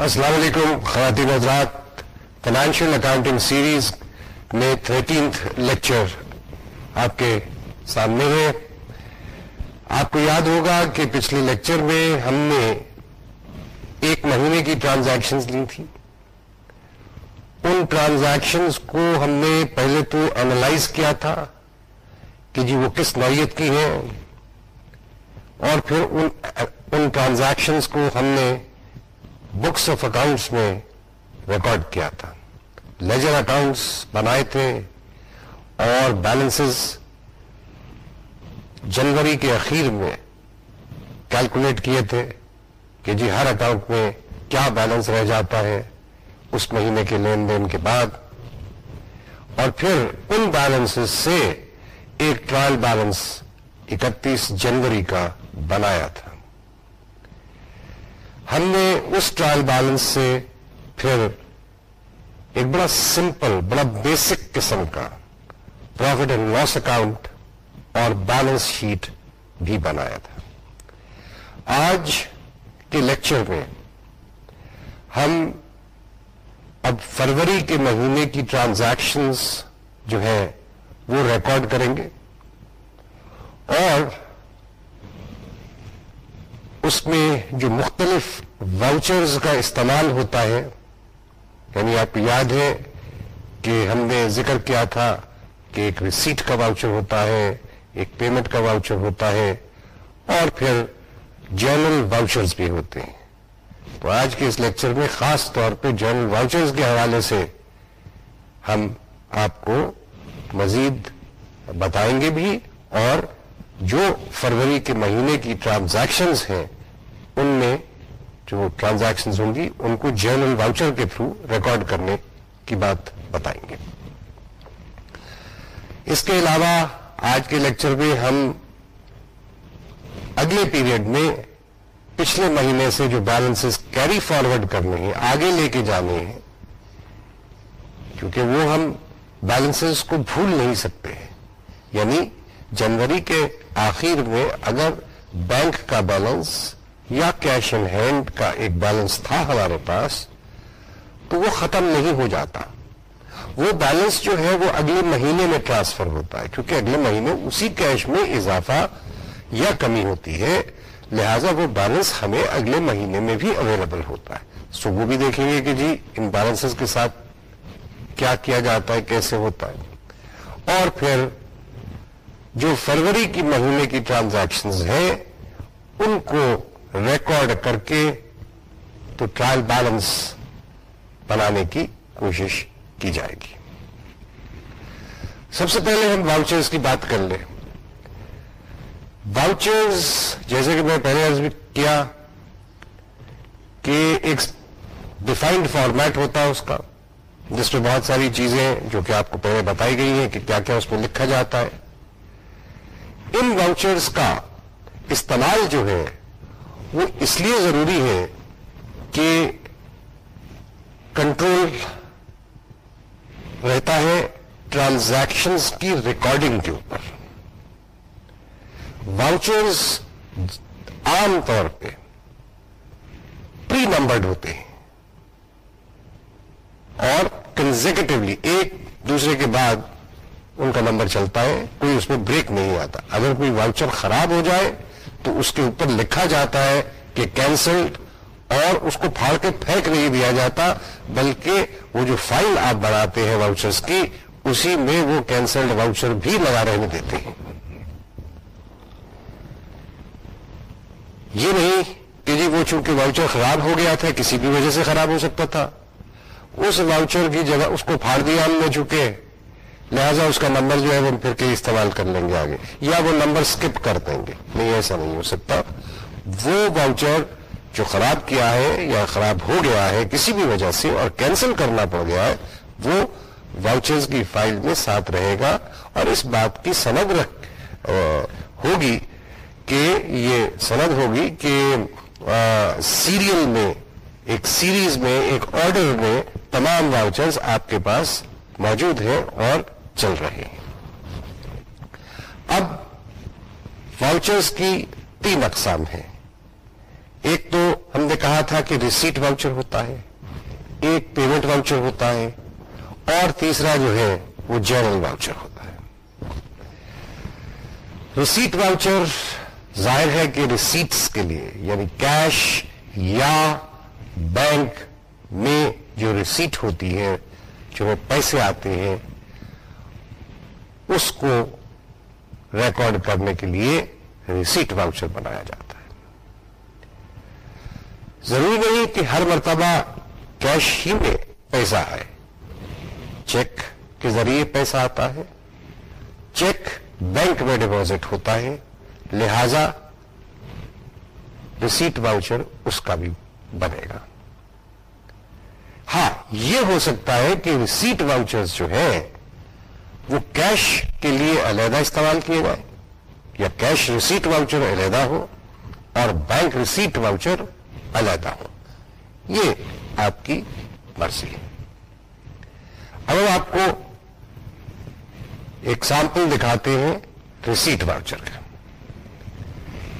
السلام علیکم، خواتین حضرات فائنینشیل اکاؤنٹنگ سیریز میں تھرٹینتھ لیکچر آپ کے سامنے ہے۔ آپ کو یاد ہوگا کہ پچھلے لیکچر میں ہم نے ایک مہینے کی ٹرانزیکشنز لی تھی۔ ان ٹرانزیکشنز کو ہم نے پہلے تو اینالائز کیا تھا کہ جی وہ کس نوعیت کی ہیں اور پھر ان ان ٹرانزیکشنز کو ہم نے بکس آف اکاؤنٹس میں ریکارڈ کیا تھا۔ لیجر اکاؤنٹس بنائے تھے اور بیلنسز جنوری کے اخیر میں کیلکولیٹ کیے تھے کہ جی ہر اکاؤنٹ میں کیا بیلنس رہ جاتا ہے اس مہینے کے لین دین کے بعد۔ اور پھر ان بیلنس سے ایک ٹرائل بیلنس اکتیس جنوری کا بنایا تھا۔ ہم نے اس ٹرائل بیلنس سے پھر ایک بڑا سمپل، بڑا بیسک قسم کا پروفٹ اینڈ لاس اکاؤنٹ اور بیلنس شیٹ بھی بنایا تھا۔ آج کے لیکچر میں ہم اب فروری کے مہینے کی ٹرانزیکشنز جو ہے وہ ریکارڈ کریں گے اور اس میں جو مختلف واؤچرز کا استعمال ہوتا ہے یعنی آپ کو یاد ہے کہ ہم نے ذکر کیا تھا کہ ایک ریسیٹ کا واؤچر ہوتا ہے، ایک پیمنٹ کا واؤچر ہوتا ہے، اور پھر جرنل واؤچرز بھی ہوتے ہیں۔ تو آج کے اس لیکچر میں خاص طور پہ جرنل واؤچرز کے حوالے سے ہم آپ کو مزید بتائیں گے بھی اور جو فروری کے مہینے کی ٹرانزیکشنز ہیں ان میں جو ٹرانزیکشنز ہوں گی، ان کو جرنل واؤچر کے تھرو ریکارڈ کرنے کی بات بتائیں گے۔ اس کے علاوہ آج کے لیکچر میں ہم اگلے پیریڈ میں پچھلے مہینے سے جو بیلنسز کیری فارورڈ کرنے ہیں، آگے لے کے جانے ہیں، کیونکہ وہ ہم بیلنسز کو بھول نہیں سکتے ہیں۔ یعنی جنوری کے آخر میں اگر بینک کا بیلنس یا کیش ان ہینڈ کا ایک بیلنس تھا ہمارے پاس، تو وہ ختم نہیں ہو جاتا۔ وہ بیلنس جو ہے وہ اگلے مہینے میں ٹرانسفر ہوتا ہے، کیونکہ اگلے مہینے اسی کیش میں اضافہ یا کمی ہوتی ہے۔ لہذا وہ بیلنس ہمیں اگلے مہینے میں بھی اویلیبل ہوتا ہے۔ سو وہ بھی دیکھیں گے کہ جی ان بیلنسز کے ساتھ کیا کیا جاتا ہے، کیسے ہوتا ہے۔ اور پھر جو فروری کی مہینے کی ٹرانزیکشنز ہیں، ان کو ریکارڈ کر کے تو ٹرائل بیلنس بنانے کی کوشش کی جائے گی۔ سب سے پہلے ہم واؤچرز کی بات کر لیں۔ واؤچرز جیسے کہ میں پہلے عرض بھی کیا کہ ایک ڈیفائنڈ فارمیٹ ہوتا ہے اس کا، جس میں بہت ساری چیزیں جو کہ آپ کو پہلے بتائی گئی ہیں کہ کیا کیا اس میں لکھا جاتا ہے۔ ان واؤچرز کا استعمال جو ہے وہ اس لیے ضروری ہے کہ کنٹرول رہتا ہے ٹرانزیکشنز کی ریکارڈنگ کے اوپر۔ واؤچرز عام طور پہ پری نمبرڈ ہوتے ہیں۔ اور کنزیکٹولی ایک دوسرے کے بعد ان کا نمبر چلتا ہے، کوئی اس میں بریک نہیں آتا۔ اگر کوئی واؤچر خراب ہو جائے تو اس کے اوپر لکھا جاتا ہے کہ کینسلڈ اور اس کو پھاڑ کے پھینک نہیں دیا جاتا، بلکہ وہ جو فائل آپ بناتے ہیں واؤچرز کی، اسی میں وہ کینسلڈ واؤچر بھی لگا رہنے دیتے ہیں۔ یہ نہیں کہ جی وہ چونکہ واؤچر خراب ہو گیا تھا، کسی بھی وجہ سے خراب ہو سکتا تھا۔ اس واؤچر کی جگہ اس کو پھاڑ دیا ہم نے چکے لہذا اس کا نمبر جو ہے وہ پھر کے استعمال کر لیں گے آگے۔ یا وہ نمبر سکپ کر دیں گے۔ نہیں، ایسا نہیں ہو سکتا۔ وہ واؤچر جو خراب کیا ہے یا خراب ہو گیا ہے کسی بھی وجہ سے اور کینسل کرنا پڑ گیا ہے، وہ واؤچرز کی فائل میں ساتھ رہے گا۔ اور اس بات کی سند رکھ ہوگی کہ یہ سند ہوگی کہ سیریل میں، ایک سیریز میں، ایک آرڈر میں تمام واؤچرز آپ کے پاس موجود ہیں اور چل رہے ہیں۔ اب واؤچرز کی تین اقسام ہیں۔ ایک تو ہم نے کہا تھا کہ ریسیٹ واؤچر ہوتا ہے، ایک پیمنٹ واؤچر ہوتا ہے، اور تیسرا جو ہے وہ جنرل واؤچر ہوتا ہے۔ ریسیٹ واؤچر ظاہر ہے کہ ریسیٹس کے لیے یعنی کیش یا بینک میں جو ریسیٹ ہوتی ہے، جو پیسے آتے ہیں اس کو ریکارڈ کرنے کے لیے ریسیٹ واؤچر بنایا جاتا ہے۔ ضروری نہیں کہ ہر مرتبہ کیش ہی میں پیسہ آئے چیک کے ذریعے پیسہ آتا ہے۔ چیک بینک میں ڈپازٹ ہوتا ہے۔ لہذا ریسیٹ واؤچر اس کا بھی بنے گا۔ ہاں یہ ہو سکتا ہے کہ ریسیٹ واؤچرز جو ہیں وہ کیش کے لیے علیحدہ استعمال کیے جائے یا کیش ریسیٹ واؤچر علیحدہ ہو اور بینک ریسیٹ واؤچر علیحدہ ہو۔ یہ آپ کی مرضی ہے۔ اب آپ کو ایک سیمپل دکھاتے ہیں ریسیٹ واؤچر کا۔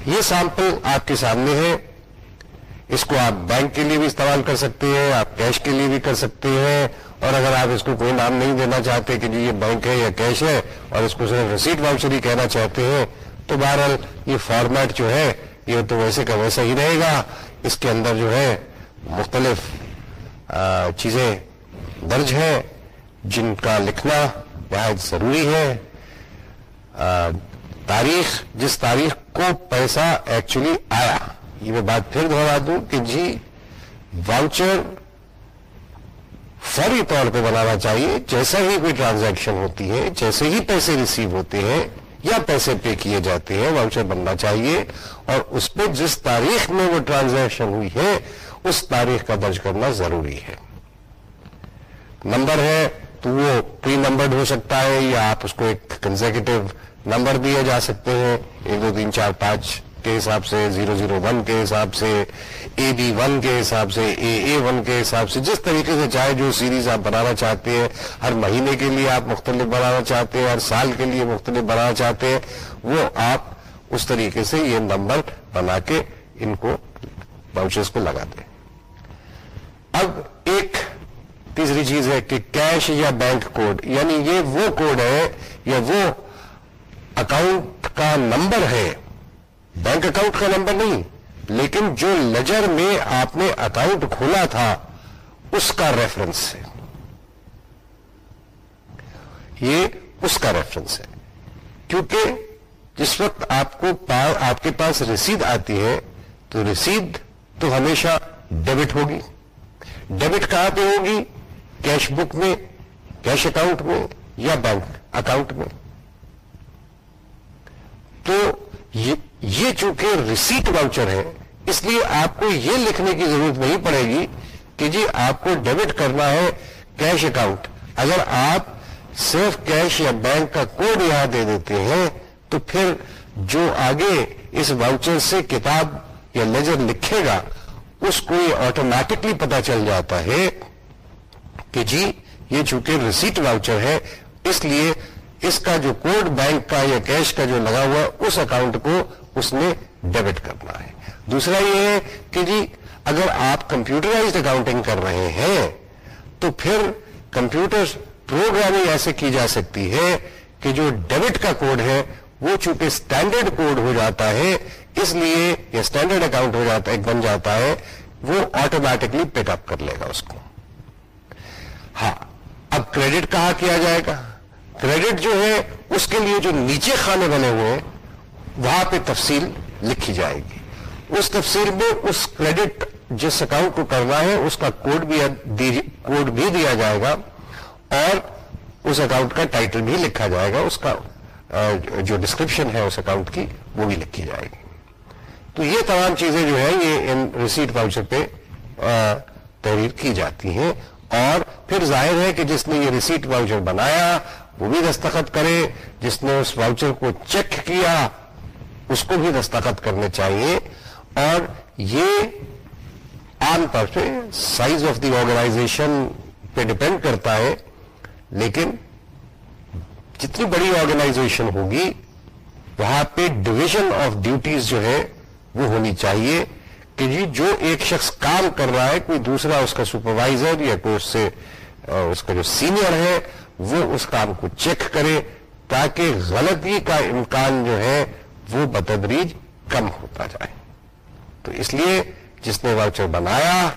یہ سیمپل آپ کے سامنے ہے۔ اس کو آپ بینک کے لیے بھی استعمال کر سکتے ہیں، آپ کیش کے لیے بھی کر سکتے ہیں۔ اور اگر آپ اس کو کوئی نام نہیں دینا چاہتے کہ جی یہ بینک ہے یا کیش ہے اور اس کو صرف ریسیٹ واؤچر ہی کہنا چاہتے ہیں، تو بہرحال یہ فارمیٹ جو ہے، یہ تو ویسے کا ویسا ہی رہے گا۔ اس کے اندر جو ہے مختلف چیزیں درج ہیں جن کا لکھنا بہت ضروری ہے۔ تاریخ، جس تاریخ کو پیسہ ایکچولی آیا۔ یہ میں بات پھر دہرا دوں کہ جی واؤچر فوری طور پہ بنانا چاہیے، جیسا ہی کوئی ٹرانزیکشن ہوتی ہے، جیسے ہی پیسے ریسیو ہوتے ہیں یا پیسے پے کیے جاتے ہیں واؤچر بننا چاہیے اور اس پہ جس تاریخ میں وہ ٹرانزیکشن ہوئی ہے، اس تاریخ کا درج کرنا ضروری ہے۔ نمبر ہے، تو وہ پری نمبرڈ ہو سکتا ہے یا آپ اس کو ایک کنزیکٹو نمبر دیے جا سکتے ہیں، ایک، دو، تین، چار، پانچ۔ کے حساب سے، زیرو زیرو ون کے حساب سے، اے بی ون کے حساب سے، اے اے ون کے حساب سے، جس طریقے سے چاہے جو سیریز آپ بنانا چاہتے ہیں، ہر مہینے کے لیے آپ مختلف بنانا چاہتے ہیں، ہر سال کے لیے مختلف بنانا چاہتے ہیں، وہ آپ اس طریقے سے یہ نمبر بنا کے ان کو باؤچرس کو لگاتے ہیں۔ اب ایک تیسری چیز ہے کہ کیش یا بینک کوڈ یعنی یہ وہ کوڈ ہے یا وہ اکاؤنٹ کا نمبر ہے بینک اکاؤنٹ کا نمبر نہیں، لیکن جو لجر میں آپ نے اکاؤنٹ کھولا تھا، اس کا ریفرنس ہے۔ یہ اس کا ریفرنس ہے۔ کیونکہ جس وقت آپ کو آپ کے پاس رسید آتی ہے، تو رسید تو ہمیشہ ڈیبٹ ہوگی۔ ڈیبٹ کہاں پہ ہوگی؟ کیش بک میں کیش اکاؤنٹ میں یا بینک اکاؤنٹ میں۔ تو یہ یہ چونکہ ریسیٹ واؤچر ہے، اس لیے آپ کو یہ لکھنے کی ضرورت نہیں پڑے گی کہ جی آپ کو ڈیبٹ کرنا ہے کیش اکاؤنٹ اگر آپ صرف کیش یا بینک کا کوڈ یہاں دے دیتے ہیں، تو پھر جو آگے اس واؤچر سے کتاب یا لیجر لکھے گا، اس کو یہ آٹومیٹکلی پتا چل جاتا ہے کہ جی یہ چونکہ ریسیٹ واؤچر ہے، اس لیے اس کا جو کوڈ بینک کا یا کیش کا جو لگا ہوا ہے، اس اکاؤنٹ کو اس نے ڈیبٹ کرنا ہے۔ دوسرا یہ ہے کہ جی اگر آپ کمپیوٹرائز اکاؤنٹنگ کر رہے ہیں، تو پھر کمپیوٹر پروگرامنگ ایسے کی جا سکتی ہے کہ جو ڈیبٹ کا کوڈ ہے، وہ چونکہ اسٹینڈرڈ کوڈ ہو جاتا ہے، اس لیے یا اسٹینڈرڈ اکاؤنٹ ہو جاتا ہے بن جاتا ہے، وہ آٹومیٹکلی پک اپ کر لے گا اس کو۔ ہاں اب کریڈٹ کہاں کیا جائے گا؟ کریڈٹ جو ہے، اس کے لیے جو نیچے کھانے بنے ہوئے ہیں وہاں پہ تفصیل لکھی جائے گی۔ اس تفصیل میں اس کریڈٹ جس اکاؤنٹ کو کرنا ہے، اس کا کوڈ بھی کوڈ بھی دیا جائے گا اور اس اکاؤنٹ کا ٹائٹل بھی لکھا جائے گا۔ اس کا جو ڈسکرپشن ہے اس اکاؤنٹ کی، وہ بھی لکھی جائے گی۔ تو یہ تمام چیزیں جو ہیں، یہ ان ریسیٹ واؤچر پہ تحریر کی جاتی ہیں۔ اور پھر ظاہر ہے کہ جس نے یہ ریسیٹ واؤچر بنایا، وہ بھی دستخط کرے۔ جس نے اس واؤچر کو چیک کیا اس کو بھی دستخط کرنے چاہیے اور یہ عام طور پہ سائز آف دی آرگنائزیشن پہ ڈپینڈ کرتا ہے، لیکن جتنی بڑی آرگنائزیشن ہوگی وہاں پہ ڈویژن آف ڈیوٹیز جو ہے، وہ ہونی چاہیے کہ جی جو ایک شخص کام کر رہا ہے، کوئی دوسرا اس کا سپروائزر یا کوئی اس سے اس کا جو سینئر ہے، وہ اس کام کو چیک کرے تاکہ غلطی کا امکان جو ہے وہ بتدریج کم ہوتا جائے۔ تو اس لیے جس نے واؤچر بنایا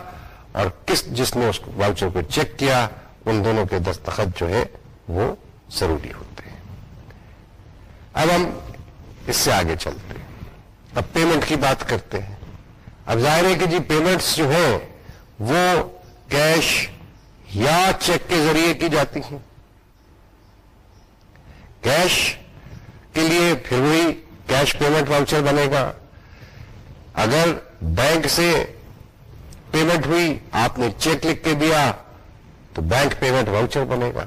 اور کس جس نے اس واؤچر کو چیک کیا، ان دونوں کے دستخط جو ہے وہ ضروری ہوتے ہیں۔ اب ہم اس سے آگے چلتے ہیں۔ اب پیمنٹ کی بات کرتے ہیں۔ اب ظاہر ہے کہ جی پیمنٹس جو ہیں وہ کیش یا چیک کے ذریعے کی جاتی ہیں۔ کیش کے لیے پھر وہی کیش پیمنٹ واؤچر بنے گا۔ اگر بینک سے پیمنٹ ہوئی، آپ نے چیک لکھ کے دیا، تو بینک پیمنٹ واؤچر بنے گا۔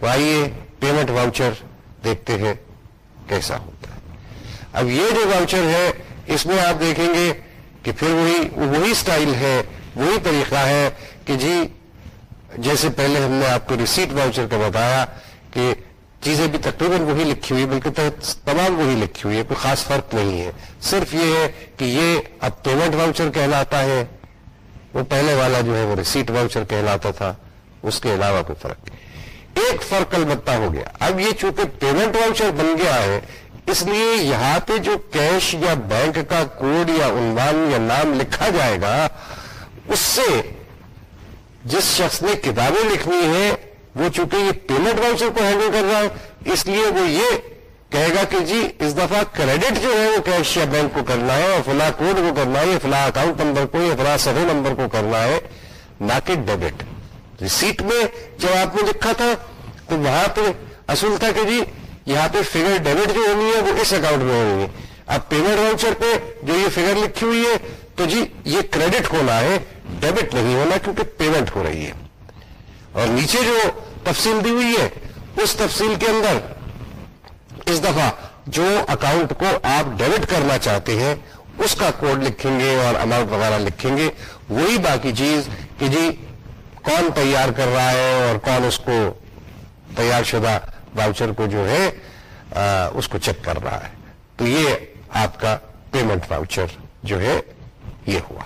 تو آئیے پیمنٹ واؤچر دیکھتے ہیں کیسا ہوتا ہے۔ اب یہ جو واؤچر ہے، اس میں آپ دیکھیں گے کہ پھر وہی وہی سٹائل ہے، وہی طریقہ ہے کہ جی جیسے پہلے ہم نے آپ کو ریسیٹ واؤچر کا بتایا کہ چیزیں بھی تقریباً وہی لکھی ہوئی بلکہ تمام وہی لکھی ہوئی ہے کوئی خاص فرق نہیں ہے۔ صرف یہ ہے کہ یہ اب پیمنٹ واؤچر کہلاتا ہے۔ وہ پہلے والا جو ہے، وہ ریسیٹ واؤچر کہلاتا تھا۔ اس کے علاوہ کوئی فرق نہیں۔ ایک فرق البتہ ہو گیا۔ اب یہ چونکہ پیمنٹ واؤچر بن گیا ہے، اس لیے یہاں پہ جو کیش یا بینک کا کوڈ یا عنوان یا نام لکھا جائے گا، اس سے جس شخص نے کتابیں لکھنی ہے وہ چونکہ یہ پیمنٹ واؤچر کو ہینڈل کر رہا ہے، اس لیے وہ یہ کہے گا کہ جی اس دفعہ کریڈٹ جو ہے وہ کیش یا بینک کو کرنا ہے اور فلاں کوڈ کو کرنا ہے فلاں اکاؤنٹ نمبر کو یا فلاں سفے نمبر کو کرنا ہے، نہ کہ ڈیبٹ ریسیٹ میں جب آپ نے لکھا تھا، تو وہاں پہ اصول تھا کہ جی یہاں پہ فگر ڈیبٹ جو ہونی ہے، وہ اس اکاؤنٹ میں ہونی ہے. اب پیمنٹ واؤچر پہ جو یہ فگر لکھی ہوئی ہے، تو جی یہ کریڈٹ ہونا ہے ڈیبٹ نہیں ہونا کیونکہ پیمنٹ ہو رہی ہے. اور نیچے جو تفصیل دی ہوئی ہے۔ اس تفصیل کے اندر اس دفعہ جو اکاؤنٹ کو آپ ڈیبٹ کرنا چاہتے ہیں، اس کا کوڈ لکھیں گے اور اماؤنٹ وغیرہ لکھیں گے۔ وہی باقی چیز کہ جی کون تیار کر رہا ہے اور کون اس کو تیار شدہ واؤچر کو جو ہے اس کو چیک کر رہا ہے۔ تو یہ آپ کا پیمنٹ واؤچر جو ہے، یہ ہوا۔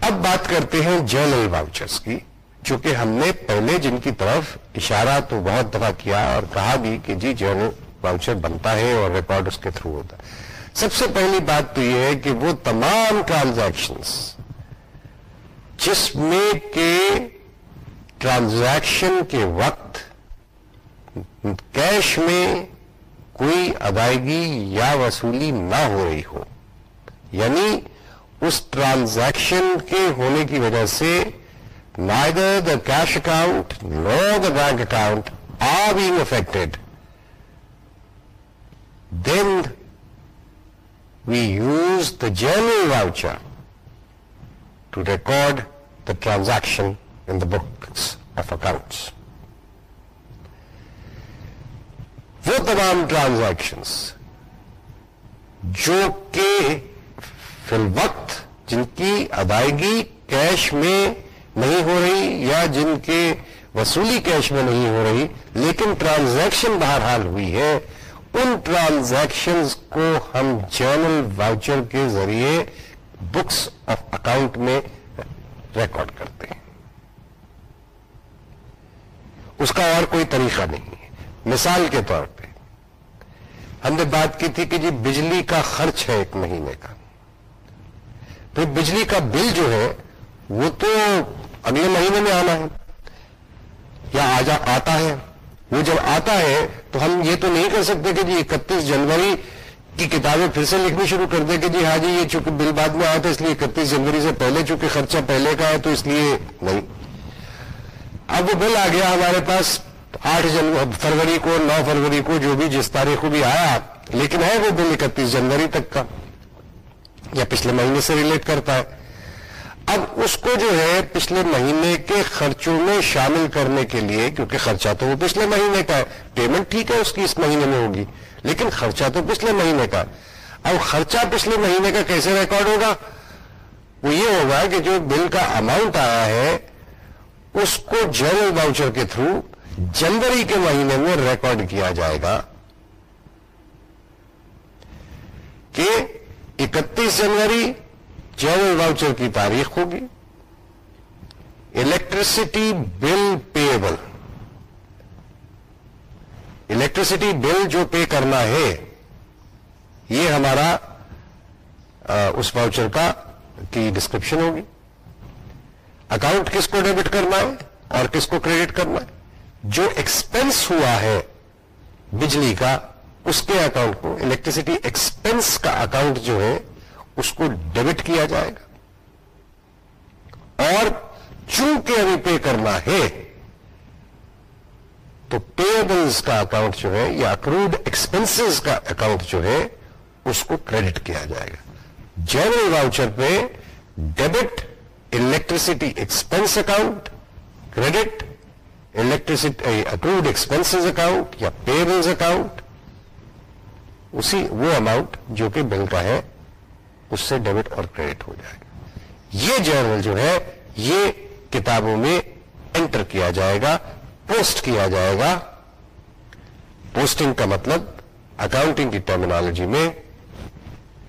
اب بات کرتے ہیں جرنل واؤچرس کی۔ چونکہ ہم نے پہلے جن کی طرف اشارہ تو بہت دفعہ کیا اور کہا بھی کہ جی جرنل واؤچر بنتا ہے اور ریکارڈ اس کے تھرو ہوتا ہے۔ سب سے پہلی بات تو یہ ہے کہ وہ تمام ٹرانزیکشنز جس میں کہ ٹرانزیکشن کے وقت کیش میں کوئی ادائیگی یا وصولی نہ ہو رہی ہو یعنی اس ٹرانزیکشن کے ہونے کی وجہ سے neither the cash account nor the bank account are being affected then we use the journal voucher to record the transaction in the books of accounts وہ تمام ٹرانزیکشنس جو کہ فی الوقت جن کی ادائیگی کیش میں نہیں ہو رہی یا جن کے وصولی کیش میں نہیں ہو رہی، لیکن ٹرانزیکشن بہرحال ہوئی ہے۔ ان ٹرانزیکشنز کو ہم جرنل واؤچر کے ذریعے بکس آف اکاؤنٹ میں ریکارڈ کرتے ہیں۔ اس کا اور کوئی طریقہ نہیں ہے۔ مثال کے طور پہ، ہم نے بات کی تھی کہ جی بجلی کا خرچ ہے ایک مہینے کا۔ پھر بجلی کا بل جو ہے وہ تو اگلے مہینے میں آنا ہے، یا آجا آتا ہے۔ وہ جب آتا ہے تو ہم یہ تو نہیں کر سکتے کہ جی اکتیس جنوری کی کتابیں پھر سے لکھنی شروع کر دیں کہ جی ہاں جی یہ چونکہ بل بعد میں آیا تھا، اس لیے اکتیس جنوری سے پہلے چونکہ خرچہ پہلے کا ہے تو اس لیے نہیں۔ اب وہ بل آ گیا ہمارے پاس آٹھ فروری کو، نو فروری کو، جو بھی جس تاریخ کو بھی آیا، لیکن ہے وہ بل اکتیس جنوری تک کا، یا پچھلے مہینے سے ریلیٹ کرتا ہے۔ اب اس کو جو ہے پچھلے مہینے کے خرچوں میں شامل کرنے کے لیے، کیونکہ خرچہ تو وہ پچھلے مہینے کا ہے پیمنٹ ٹھیک ہے اس کی اس مہینے میں ہوگی، لیکن خرچہ تو پچھلے مہینے کا۔ اب خرچہ پچھلے مہینے کا کیسے ریکارڈ ہوگا؟ وہ یہ ہوگا کہ جو بل کا اماؤنٹ آیا ہے، اس کو جنرل واؤچر کے تھرو جنوری کے مہینے میں ریکارڈ کیا جائے گا کہ اکتیس جنوری جنرل واؤچر کی تاریخ ہوگی electricity bill payable electricity bill جو پے کرنا ہے، یہ ہمارا اس واؤچر کا، کی ڈسکرپشن ہوگی۔ اکاؤنٹ کس کو ڈیبٹ کرنا ہے اور کس کو کریڈٹ کرنا ہے؟ جو ایکسپنس ہوا ہے بجلی کا، اس کے اکاؤنٹ کو الیکٹریسٹی ایکسپنس کا اکاؤنٹ جو ہے اس کو ڈیبٹ کیا جائے گا۔ اور چونکہ ابھی پے کرنا ہے، تو پیبلز کا اکاؤنٹ جو ہے یا اکروڈ ایکسپنسز کا اکاؤنٹ جو ہے، اس کو کریڈٹ کیا جائے گا۔ جنرل واؤچر پہ debit electricity expense account credit electricity accrued expenses account یا پیبلز اکاؤنٹ اسی وہ اماؤنٹ جو کہ بل کا ہے۔ اس سے ڈیبٹ اور کریڈٹ ہو جائے گا یہ جرنل جو ہے یہ کتابوں میں انٹر کیا جائے گا پوسٹ کیا جائے گا۔ پوسٹنگ کا مطلب اکاؤنٹنگ کی ٹرمینالوجی میں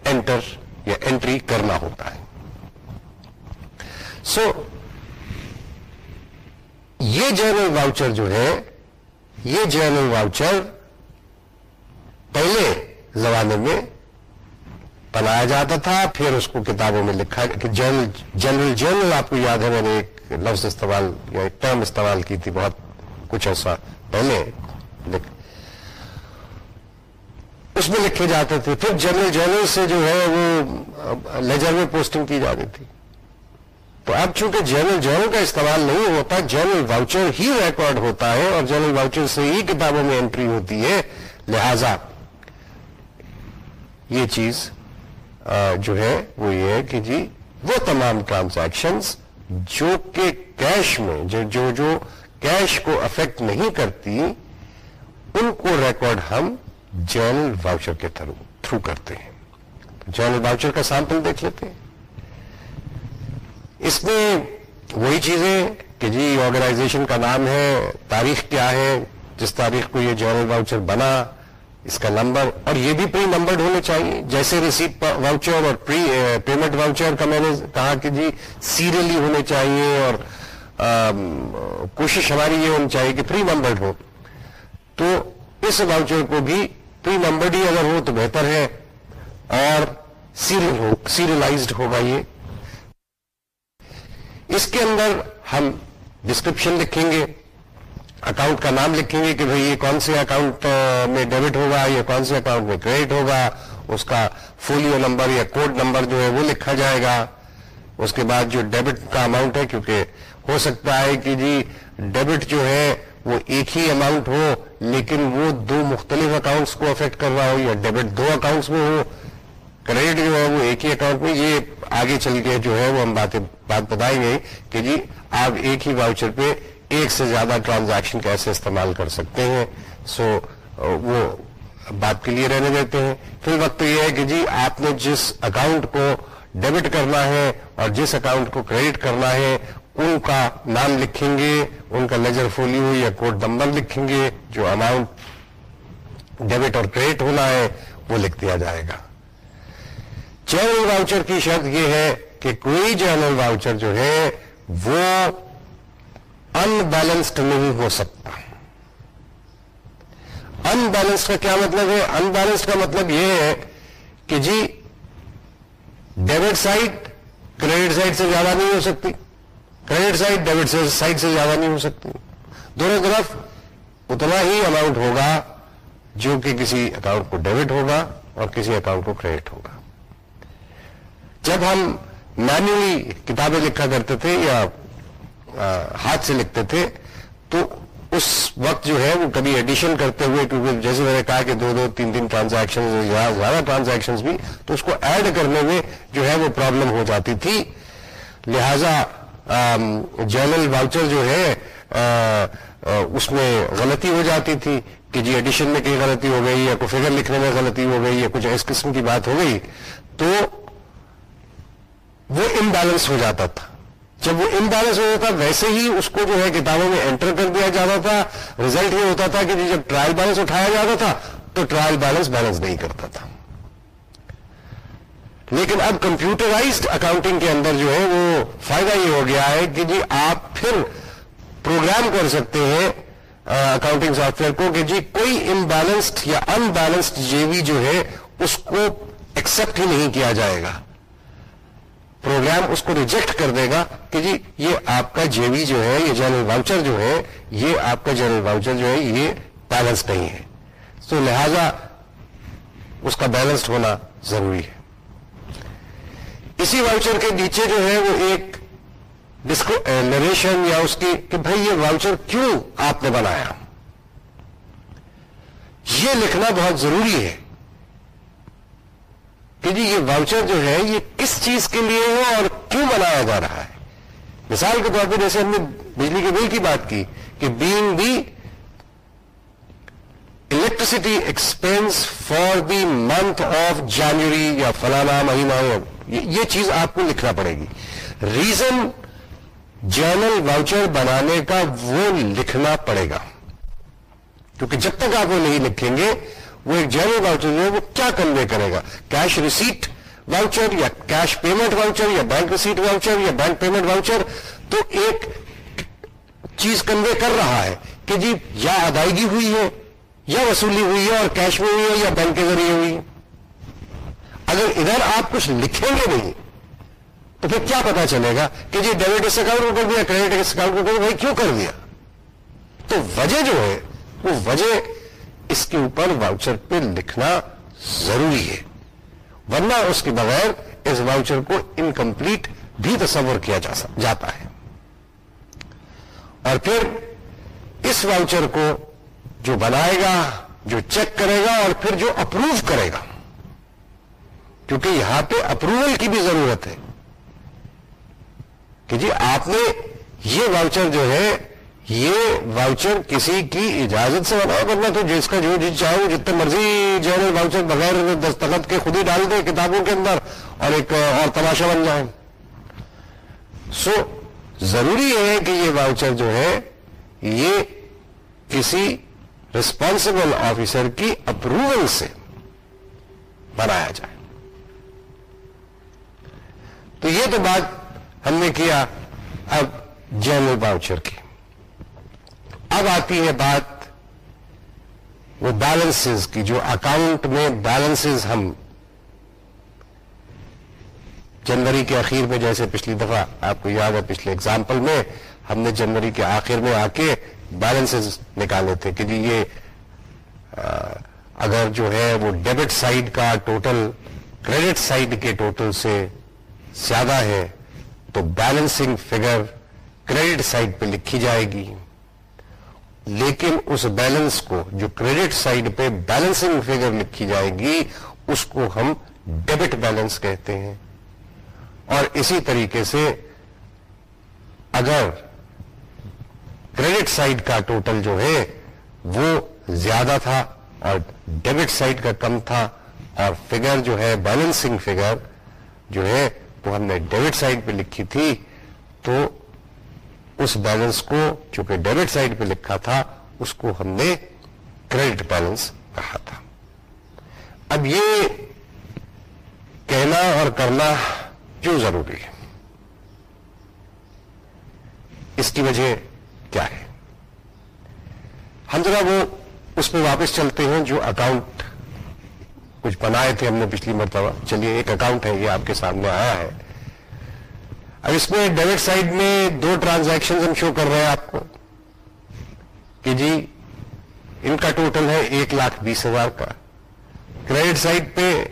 انٹر یا انٹری کرنا ہوتا ہے۔ سو so, یہ جرنل واؤچر جو ہے یہ جرنل واؤچر پہلے زمانے میں بنایا جاتا تھا، پھر اس کو کتابوں میں لکھا جنرل جنرل جرنل آپ کو یاد ہے، میں نے ایک لفظ استعمال یا ایک ٹرم استعمال کی تھی، بہت کچھ ایسا پہلے اس میں لکھے جاتے تھے۔ پھر جنرل جرنل سے جو ہے وہ لیجر میں پوسٹنگ کی جاتی تھی۔ تو اب چونکہ جنرل جرنل کا استعمال نہیں ہوتا، جنرل واؤچر ہی ریکارڈ ہوتا ہے اور جنرل واؤچر سے ہی کتابوں میں انٹری ہوتی ہے۔ لہذا یہ چیز جو ہے، وہ یہ ہے کہ جی وہ تمام ٹرانزیکشنز جو کہ کیش میں، جو جو جو کیش کو افیکٹ نہیں کرتی، ان کو ریکارڈ ہم جرنل واؤچر کے تھرو تھرو کرتے ہیں۔ جرنل واؤچر کا سیمپل دیکھ لیتے ہیں۔ اس میں وہی چیزیں کہ جی آرگنائزیشن کا نام ہے، تاریخ کیا ہے، جس تاریخ کو یہ جرنل واؤچر بنا اس کا نمبر اور یہ بھی پری نمبرڈ ہونے چاہیے۔ جیسے ریسیپ واؤچر اور پری پیمنٹ واؤچر کا میں نے کہا کہ جی سیریلی ہونے چاہیے اور کوشش ہماری یہ ہونی چاہیے کہ پری نمبرڈ ہو۔ تو اس واؤچر کو بھی پری نمبرڈ ہی اگر ہو تو بہتر ہے اور سیریل ہو سیریلائزڈ ہوگا یہ۔ اس کے اندر ہم ڈسکرپشن لکھیں گے۔ اکاؤنٹ کا نام لکھیں گے کہ بھئی یہ کون سے اکاؤنٹ میں ڈیبٹ ہوگا، یہ کون سے اکاؤنٹ میں کریڈٹ ہوگا، اس کا فولو نمبر یا کوڈ نمبر جو ہے وہ لکھا جائے گا۔ اس کے بعد جو ڈیبٹ کا اماؤنٹ ہے، کیونکہ ہو سکتا ہے کہ جی ڈیبٹ جو ہے وہ ایک ہی اماؤنٹ ہو، لیکن وہ دو مختلف اکاؤنٹس کو افیکٹ کر رہا ہو یا ڈیبٹ دو اکاؤنٹس میں ہو۔ کریڈٹ جو ہے وہ ایک ہی اکاؤنٹ میں، یہ آگے چل کے جو ہے وہ ہم باتیں بات بتائیں گے کہ جی آپ ایک ہی واؤچر پہ ایک سے زیادہ ٹرانزیکشن کیسے استعمال کر سکتے ہیں؟ سو وہ بات کے لیے رہنے دیتے ہیں۔ پھر وقت تو یہ ہے کہ جی آپ نے جس اکاؤنٹ کو ڈیبٹ کرنا ہے اور جس اکاؤنٹ کو کریڈٹ کرنا ہے، ان کا نام لکھیں گے، ان کا لیجر فولیو یا کوڈ نمبر لکھیں گے، جو اماؤنٹ ڈیبٹ اور کریڈٹ ہونا ہے، وہ لکھ دیا جائے گا۔ جرنل واؤچر کی شرط یہ ہے کہ کوئی جرنل واؤچر جو ہے، وہ ان بیلنسڈ نہیں ہو سکتا۔ ان بیلنس کا کیا مطلب ہے؟ ان بیلنس کا مطلب یہ ہے کہ جی ڈیبٹ سائٹ کریڈٹ سائٹ سے زیادہ نہیں ہو سکتی۔ کریڈٹ سائٹ ڈیبٹ سائٹ سے زیادہ نہیں ہو سکتی۔ دونوں طرف اتنا ہی اماؤنٹ ہوگا جو کہ کسی اکاؤنٹ کو ڈیبٹ ہوگا اور کسی اکاؤنٹ کو کریڈٹ ہوگا۔ جب ہم مینولی کتابیں لکھا کرتے تھے یا ہاتھ سے لکھتے تھے۔ تو اس وقت جو ہے وہ کبھی ایڈیشن کرتے ہوئے، کیونکہ جیسے میں نے کہا کہ دو دو تین تین ٹرانزیکشن یا زیادہ ٹرانزیکشن بھی، تو اس کو ایڈ کرنے میں جو ہے وہ پرابلم ہو جاتی تھی۔ لہذا جرنل واؤچر جو ہے اس میں غلطی ہو جاتی تھی۔ کہ جی ایڈیشن میں کہیں غلطی ہو گئی یا کوئی فگر لکھنے میں غلطی ہو گئی یا کچھ اس قسم کی بات ہو گئی، تو وہ امبیلنس ہو جاتا تھا۔ جب وہ امبیلنس ہو جاتا ویسے ہی اس کو جو ہے کتابوں میں انٹر کر دیا جاتا تھا۔ ریزلٹ یہ ہوتا تھا کہ جب ٹرائل بیلنس اٹھایا جاتا تھا، تو ٹرائل بیلنس بیلنس نہیں کرتا تھا۔ لیکن اب کمپیوٹرائزڈ اکاؤنٹنگ کے اندر جو ہے، وہ فائدہ یہ ہو گیا ہے کہ جی آپ پھر پروگرام کر سکتے ہیں اکاؤنٹنگ سافٹ ویئر کو کہ جی کوئی امبیلنسڈ یا ان بیلنسڈ جے وی جو ہے، اس کو ایکسپٹ ہی نہیں کیا جائے گا۔ پروگرام اس کو ریجیکٹ کر دے گا کہ جی یہ آپ کا جے وی جو ہے، یہ جنرل واؤچر جو ہے، یہ آپ کا جنرل واؤچر جو ہے، یہ بیلنس نہیں ہے۔ تو لہذا اس کا بیلنسڈ ہونا ضروری ہے۔ اسی واؤچر کے نیچے جو ہے، وہ ایک نریشن یا اس کی کہ بھائی، یہ واؤچر کیوں آپ نے بنایا؟ یہ لکھنا بہت ضروری ہے۔ کہ جی یہ واؤچر جو ہے، یہ کس چیز کے لیے ہے اور کیوں بنایا جا رہا ہے؟ مثال کے طور پہ جیسے ہم نے بجلی کے بل کی بات کی کہ being the electricity expense for the month of January یا فلانا مہینہ یہ چیز آپ کو لکھنا پڑے گی۔ ریزن جرنل واؤچر بنانے کا وہ لکھنا پڑے گا۔ کیونکہ جب تک آپ وہ نہیں لکھیں گے وہ ایک جرنل واؤچر جو ہے وہ کیا کنوے کرے گا؟ کیش ریسیٹ واؤچر یا کیش پیمنٹ واؤچر یا بینک ریسیٹ واؤچر یا بینک پیمنٹ واؤچر تو ایک چیز کنوے کر رہا ہے کہ جی یا ادائیگی ہوئی ہے، یا وصولی ہوئی ہے اور کیش میں ہوئی ہے یا بینک کے ذریعے ہوئی ہے۔ اگر ادھر آپ کچھ لکھیں گے نہیں، تو پھر کیا پتا چلے گا کہ جی ڈیبٹ اس اکاؤنٹ کو کر دیا کریڈٹ اس اکاؤنٹ کو کر دیا، بھائی کیوں کر دیا؟ تو وجہ جو ہے، وہ وجہ اس کے اوپر واؤچر پہ لکھنا ضروری ہے۔ ورنہ اس کے بغیر اس واؤچر کو انکمپلیٹ بھی تصور کیا جاتا ہے۔ اور پھر اس واؤچر کو جو بنائے گا، جو چیک کرے گا اور پھر جو اپروو کرے گا۔ کیونکہ یہاں پہ اپروول کی بھی ضرورت ہے۔ کہ جی آپ نے یہ واؤچر جو ہے یہ واؤچر کسی کی اجازت سے بنا کرنا تو جس کا جو جس چاہے وہ جتنے مرضی جو ہے واؤچر بغیر دستخط کے خود ہی ڈال دے کتابوں کے اندر اور ایک اور تماشا بن جائے۔ سو ضروری ہے کہ یہ واؤچر جو ہے، یہ کسی ریسپانسبل آفیسر کی اپروول سے بنایا جائے۔ تو یہ تو بات ہم نے کیا اب جنرل باؤچر کی۔ اب آتی ہے بات وہ بیلنسز کی، جو اکاؤنٹ میں بیلنسز ہم جنوری کے آخر میں، جیسے پچھلی دفعہ آپ کو یاد ہے، پچھلے اگزامپل میں ہم نے جنوری کے آخر میں آ کے بیلنسز نکالے تھے کہ جی یہ اگر جو ہے وہ ڈیبٹ سائڈ کا ٹوٹل کریڈٹ سائڈ کے ٹوٹل سے زیادہ ہے تو بیلنسنگ فگر کریڈٹ سائڈ پہ لکھی جائے گی۔ لیکن اس بیلنس کو جو کریڈٹ سائڈ پہ بیلنسنگ فگر لکھی جائے گی، اس کو ہم ڈیبٹ بیلنس کہتے ہیں۔ اور اسی طریقے سے اگر کریڈٹ سائڈ کا ٹوٹل جو ہے وہ زیادہ تھا اور ڈیبٹ سائڈ کا کم تھا اور فگر جو ہے، بیلنسنگ فگر جو ہے وہ ہم نے ڈیبٹ سائڈ پہ لکھی تھی، تو اس بیلنس کو چونکہ ڈیبٹ سائڈ پہ لکھا تھا، اس کو ہم نے کریڈٹ بیلنس کہا تھا۔ اب یہ کہنا اور کرنا کیوں ضروری ہے؟ اس کی وجہ کیا ہے؟ ہم ذرا وہ اس پہ واپس چلتے ہیں جو اکاؤنٹ کچھ بنائے تھے ہم نے پچھلی مرتبہ۔ چلیے، ایک اکاؤنٹ ہے، یہ آپ کے سامنے آیا ہے۔ اب اس میں ڈیبٹ سائڈ میں دو ٹرانزیکشن ہم شو کر رہے ہیں آپ کو کہ جی ان کا ٹوٹل ہے ایک لاکھ بیس ہزار کا۔ کریڈٹ سائڈ پہ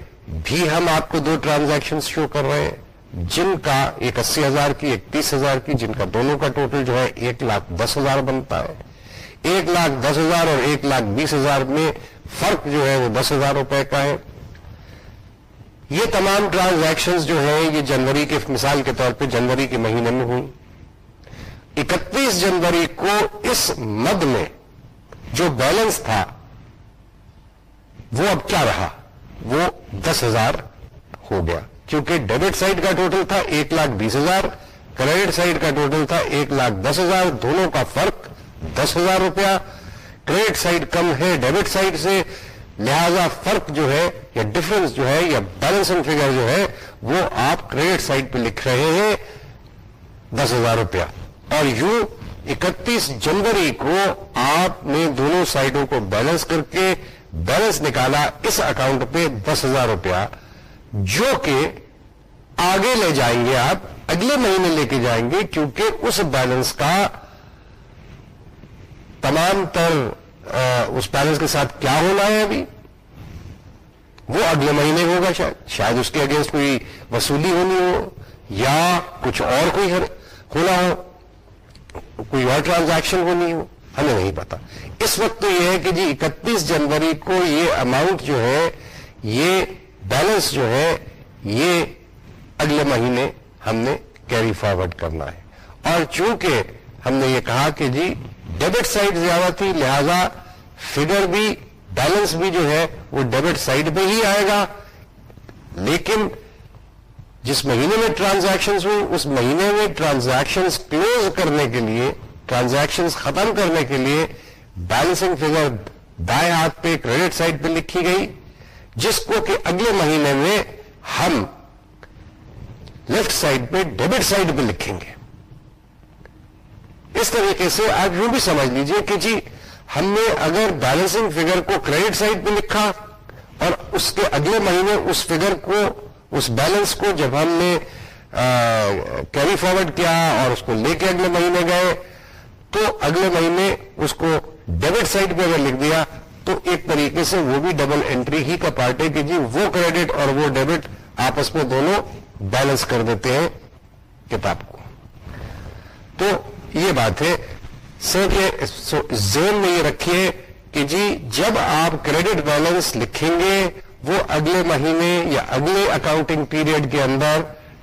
بھی ہم آپ کو دو ٹرانزیکشن شو کر رہے ہیں۔ جن کا ایک اسی ہزار کی، ایک تیس ہزار کی، جن کا دونوں کا ٹوٹل جو ہے ایک لاکھ دس ہزار بنتا ہے۔ ایک لاکھ دس ہزار اور ایک لاکھ بیس ہزار میں فرق جو ہے وہ دس ہزار روپے کا ہے۔ یہ تمام ٹرانزیکشن جو ہیں، یہ جنوری کے مثال کے طور پہ جنوری کے مہینے میں ہوئی۔ اکتیس جنوری کو اس مد میں جو بیلنس تھا، وہ اب کیا رہا؟ وہ دس ہزار ہو گیا۔ کیونکہ ڈیبٹ سائڈ کا ٹوٹل تھا ایک لاکھ بیس ہزار کریڈٹ سائڈ کا ٹوٹل تھا ایک لاکھ دس ہزار، دونوں کا فرق دس ہزار روپیہ۔ کریڈٹ سائڈ کم ہے ڈیبٹ سائڈ سے لہذا فرق جو ہے یا ڈفرنس جو ہے یا بیلنسنگ فگر جو ہے وہ آپ کریڈٹ سائڈ پہ لکھ رہے ہیں دس ہزار روپیہ۔ اور یوں اکتیس جنوری کو آپ نے دونوں سائڈوں کو بیلنس کر کے بیلنس نکالا اس اکاؤنٹ پہ دس ہزار روپیہ۔ جو کہ آگے لے جائیں گے آپ، اگلے مہینے لے کے جائیں گے کیونکہ اس بیلنس کا تمام تر اس بیلنس کے ساتھ کیا ہونا ہے ابھی؟ وہ اگلے مہینے ہوگا شاید۔ شاید اس کے اگینسٹ کوئی وصولی ہونی ہو، یا کچھ اور کوئی ہونا ہو، کوئی اور ٹرانزیکشن ہونی ہو، ہمیں نہیں پتا۔ اس وقت تو یہ ہے کہ جی اکتیس جنوری کو یہ اماؤنٹ جو ہے، یہ بیلنس جو ہے، یہ اگلے مہینے ہم نے کیری فارورڈ کرنا ہے۔ اور چونکہ ہم نے یہ کہا کہ جی ڈیبٹ سائڈ زیادہ تھی، لہذا فگر بھی، بیلنس بھی جو ہے، وہ ڈیبٹ سائڈ پہ ہی آئے گا۔ لیکن جس مہینے میں ٹرانزیکشنز ہوئی اس مہینے میں ٹرانزیکشنز کلوز کرنے کے لیے، ٹرانزیکشنز ختم کرنے کے لیے بیلنسنگ فگر دائیں ہاتھ پہ کریڈٹ سائڈ پہ لکھی گئی، جس کو کہ اگلے مہینے میں ہم لیفٹ سائڈ پہ ڈیبٹ سائڈ پہ لکھیں گے۔ اس طریقے سے آپ یوں بھی سمجھ لیجیے کہ جی ہم نے اگر بیلنسنگ فگر کو کریڈٹ سائڈ پہ لکھا اور اس کے اگلے مہینے اس فگر کو، اس بیلنس کو جب ہم نے کیری فارورڈ کیا اور اس کو لے کے اگلے مہینے گئے، تو اگلے مہینے اس کو ڈیبٹ سائڈ پہ اگر لکھ دیا تو ایک طریقے سے وہ بھی ڈبل انٹری ہی کا پارٹ ہے کہ جی وہ کریڈٹ اور وہ ڈیبٹ آپس میں دونوں بیلنس کر دیتے ہیں کتاب کو۔ تو یہ بات ہے سر یہ زین میں یہ رکھیے کہ جی جب آپ کریڈٹ بیلنس لکھیں گے، وہ اگلے مہینے یا اگلے اکاؤنٹنگ پیریڈ کے اندر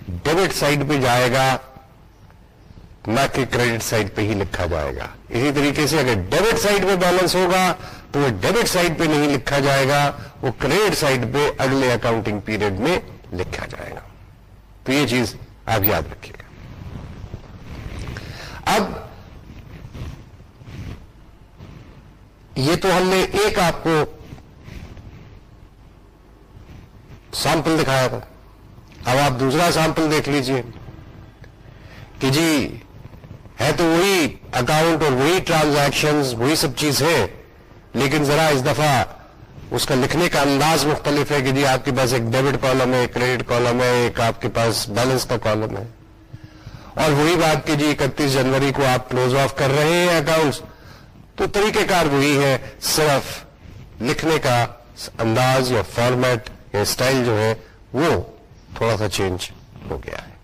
ڈیبٹ سائڈ پہ جائے گا، نہ کہ کریڈٹ سائڈ پہ ہی لکھا جائے گا۔ اسی طریقے سے اگر ڈیبٹ سائڈ پہ بیلنس ہوگا، تو وہ ڈیبٹ سائڈ پہ نہیں لکھا جائے گا، وہ کریڈٹ سائڈ پہ اگلے اکاؤنٹنگ پیریڈ میں لکھا جائے گا۔ تو یہ چیز آپ یاد رکھیے۔ اب یہ تو ہم نے ایک آپ کو سیمپل دکھایا تھا۔ اب آپ دوسرا سیمپل دیکھ لیجیے۔ کہ جی ہے تو وہی اکاؤنٹ اور وہی ٹرانزیکشن وہی سب چیز ہے لیکن ذرا اس دفعہ اس کا لکھنے کا انداز مختلف ہے کہ جی آپ کے پاس ایک ڈیبٹ کالم ہے، ایک کریڈٹ کالم ہے، ایک آپ کے پاس بیلنس کا کالم ہے۔ اور وہی بات کہ جی اکتیس جنوری کو آپ کلوز آف کر رہے ہیں اکاؤنٹس تو طریقہ کار وہی ہے، صرف لکھنے کا انداز یا فارمیٹ یا اسٹائل جو ہے، وہ تھوڑا سا چینج ہو گیا ہے۔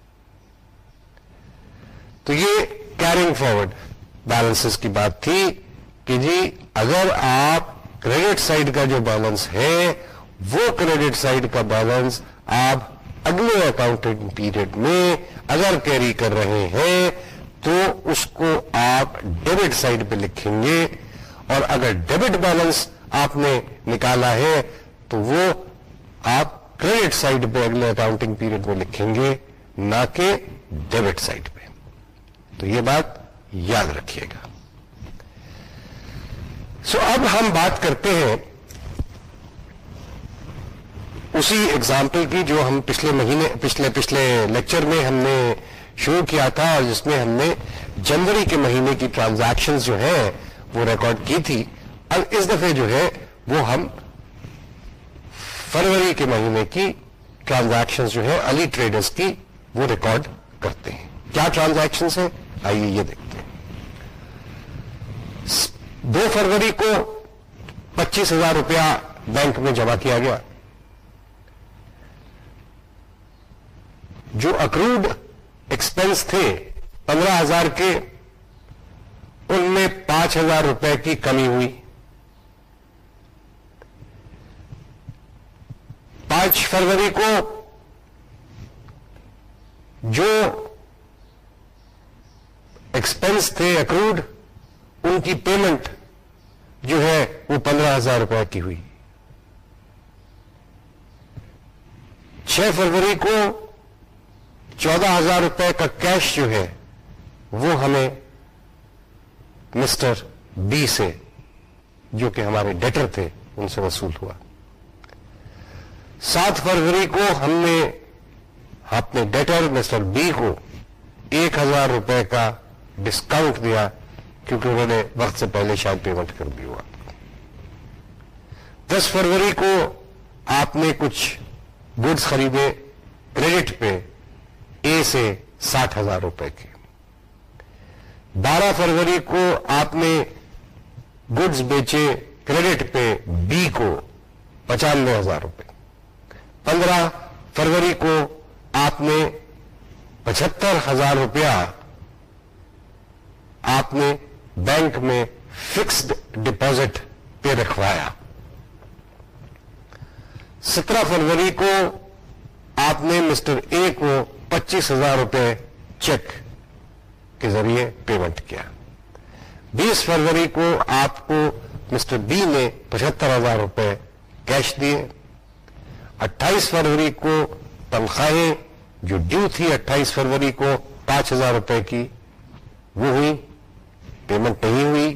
تو یہ کیرنگ فارورڈ بیلنس کی بات تھی کہ جی اگر آپ کریڈٹ سائڈ کا جو بیلنس ہے، وہ کریڈٹ سائڈ کا بیلنس آپ اگلے اکاؤنٹنگ پیریڈ میں اگر کیری کر رہے ہیں، تو اس کو آپ ڈیبٹ سائڈ پہ لکھیں گے۔ اور اگر ڈیبٹ بیلنس آپ نے نکالا ہے، تو وہ آپ کریڈٹ سائڈ پہ اگلے اکاؤنٹنگ پیریڈ میں لکھیں گے، نہ کہ ڈیبٹ سائڈ پہ۔ تو یہ بات یاد رکھیے گا۔ سو اب ہم بات کرتے ہیں اسی اگزامپل کی جو ہم پچھلے مہینے، پچھلے پچھلے لیکچر میں ہم نے شروع کیا تھا اور جس میں ہم نے جنوری کے مہینے کی ٹرانزیکشن جو ہے وہ ریکارڈ کی تھی۔ اب اس دفعے جو ہے وہ ہم فروری کے مہینے کی ٹرانزیکشن جو ہے علی ٹریڈرز کی وہ ریکارڈ کرتے ہیں۔ کیا ٹرانزیکشن ہے آئیے یہ دیکھتے ہیں۔ دو فروری کو پچیس ہزار روپیہ بینک میں جمع کیا گیا۔ جو اکروڈ ایکسپنس تھے پندرہ ہزار کے، ان میں پانچ ہزار روپے کی کمی ہوئی۔ پانچ فروری کو جو ایکسپنس تھے اکروڈ ان کی پیمنٹ جو ہے وہ پندرہ ہزار روپے کی ہوئی۔ چھ فروری کو چودہ ہزار روپے کا کیش جو ہے، وہ ہمیں مسٹر بی سے، جو کہ ہمارے ڈیٹر تھے، ان سے وصول ہوا۔ سات فروری کو ہم نے آپ نے ڈیٹر مسٹر بی کو ایک ہزار روپے کا ڈسکاؤنٹ دیا، کیونکہ انہوں نے وقت سے پہلے شاید پیمنٹ کر دی ہوا۔ دس فروری کو آپ نے کچھ گڈس خریدے کریڈٹ پہ اے سے ساٹھ ہزار روپے کے۔ بارہ فروری کو آپ نے گڈس بیچے، کریڈٹ پہ بی کو پچانوے ہزار روپے۔ پندرہ فروری کو آپ نے پچہتر ہزار روپیہ آپ نے بینک میں فکسڈ ڈپازٹ پہ رکھوایا۔ سترہ فروری کو آپ نے مسٹر اے کو پچیس ہزار روپے چیک کے ذریعے پیمنٹ کیا۔ بیس فروری کو آپ کو مسٹر بی نے پچہتر ہزار روپے کیش دیے۔ اٹھائیس فروری کو تنخواہیں جو ڈیو تھی اٹھائیس فروری کو پانچ ہزار روپے کی، وہ ہوئی۔ پیمنٹ نہیں ہوئی۔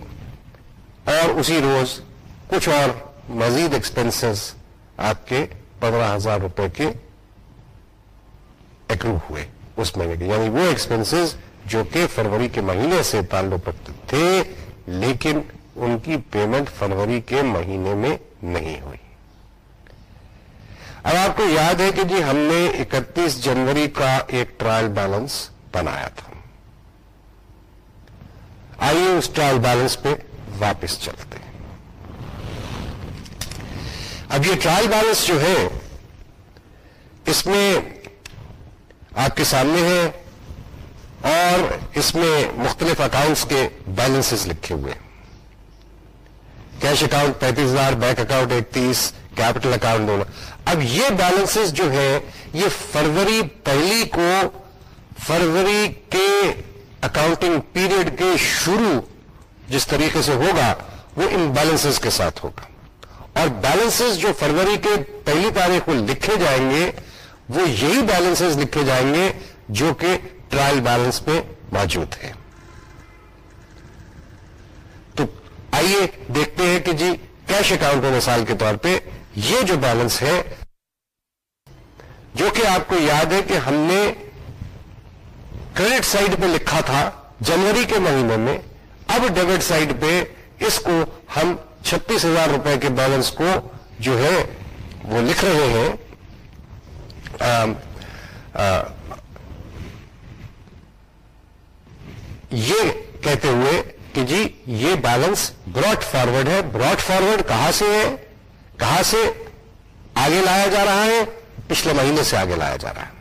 اور اسی روز کچھ اور مزید ایکسپنسز آپ کے پندرہ ہزار روپے کے ایکرو ہوئے۔ اس مہینے کے یعنی وہ ایکسپنسز جو کہ فروری کے مہینے سے تعلق رکھتے تھے، لیکن ان کی پیمنٹ فروری کے مہینے میں نہیں ہوئی۔ اب آپ کو یاد ہے کہ جی ہم نے اکتیس جنوری کا ایک ٹرائل بیلنس بنایا تھا۔ آئیے اس ٹرائل بیلنس پہ واپس چلتے ہیں۔ اب یہ ٹرائل بیلنس جو ہے، اس میں آپ کے سامنے ہے اور اس میں مختلف اکاؤنٹس کے بیلنسز لکھے ہوئے کیش اکاؤنٹ پینتیس ہزار بینک اکاؤنٹ اکتیس کیپٹل اکاؤنٹ دونوں اب یہ بیلنسز جو ہے یہ فروری پہلی کو فروری کے اکاؤنٹنگ پیریڈ کے شروع جس طریقے سے ہوگا، وہ ان بیلنسز کے ساتھ ہوگا۔ اور بیلنسز جو فروری کے پہلی تاریخ کو لکھے جائیں گے وہ یہی بیلنسز لکھے جائیں گے جو کہ ٹرائل بیلنس میں موجود ہے تو آئیے دیکھتے ہیں کہ جی کیش اکاؤنٹ مثال کے طور پہ یہ جو بیلنس ہے، جو کہ آپ کو یاد ہے کہ ہم نے کریڈٹ سائڈ پہ لکھا تھا جنوری کے مہینے میں، اب ڈیبٹ سائڈ پہ اس کو ہم چھتیس ہزار روپے کے بیلنس کو جو ہے وہ لکھ رہے ہیں۔ Um, uh, یہ کہتے ہوئے کہ جی یہ بیلنس براڈ فارورڈ ہے۔ براڈ فارورڈ کہاں سے ہے؟ کہاں سے آگے لایا جا رہا ہے؟ پچھلے مہینے سے آگے لایا جا رہا ہے۔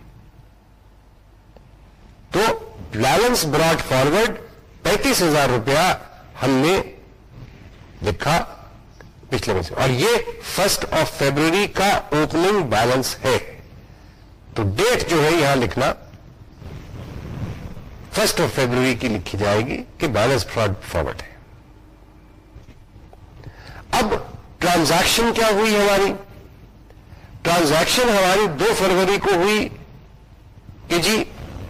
تو بیلنس براڈ فارورڈ پینتیس ہزار روپیہ ہم نے لکھا پچھلے مہینے اور یہ فرسٹ آف فیبرری کا اوپننگ بیلنس ہے۔ تو ڈیٹ جو ہے یہاں لکھنا فرسٹ آف فیبرری کی لکھی جائے گی کہ بیلنس فراڈ فارورڈ ہے۔ اب ٹرانزیکشن کیا ہوئی ہماری؟ ٹرانزیکشن ہماری دو فروری کو ہوئی کہ جی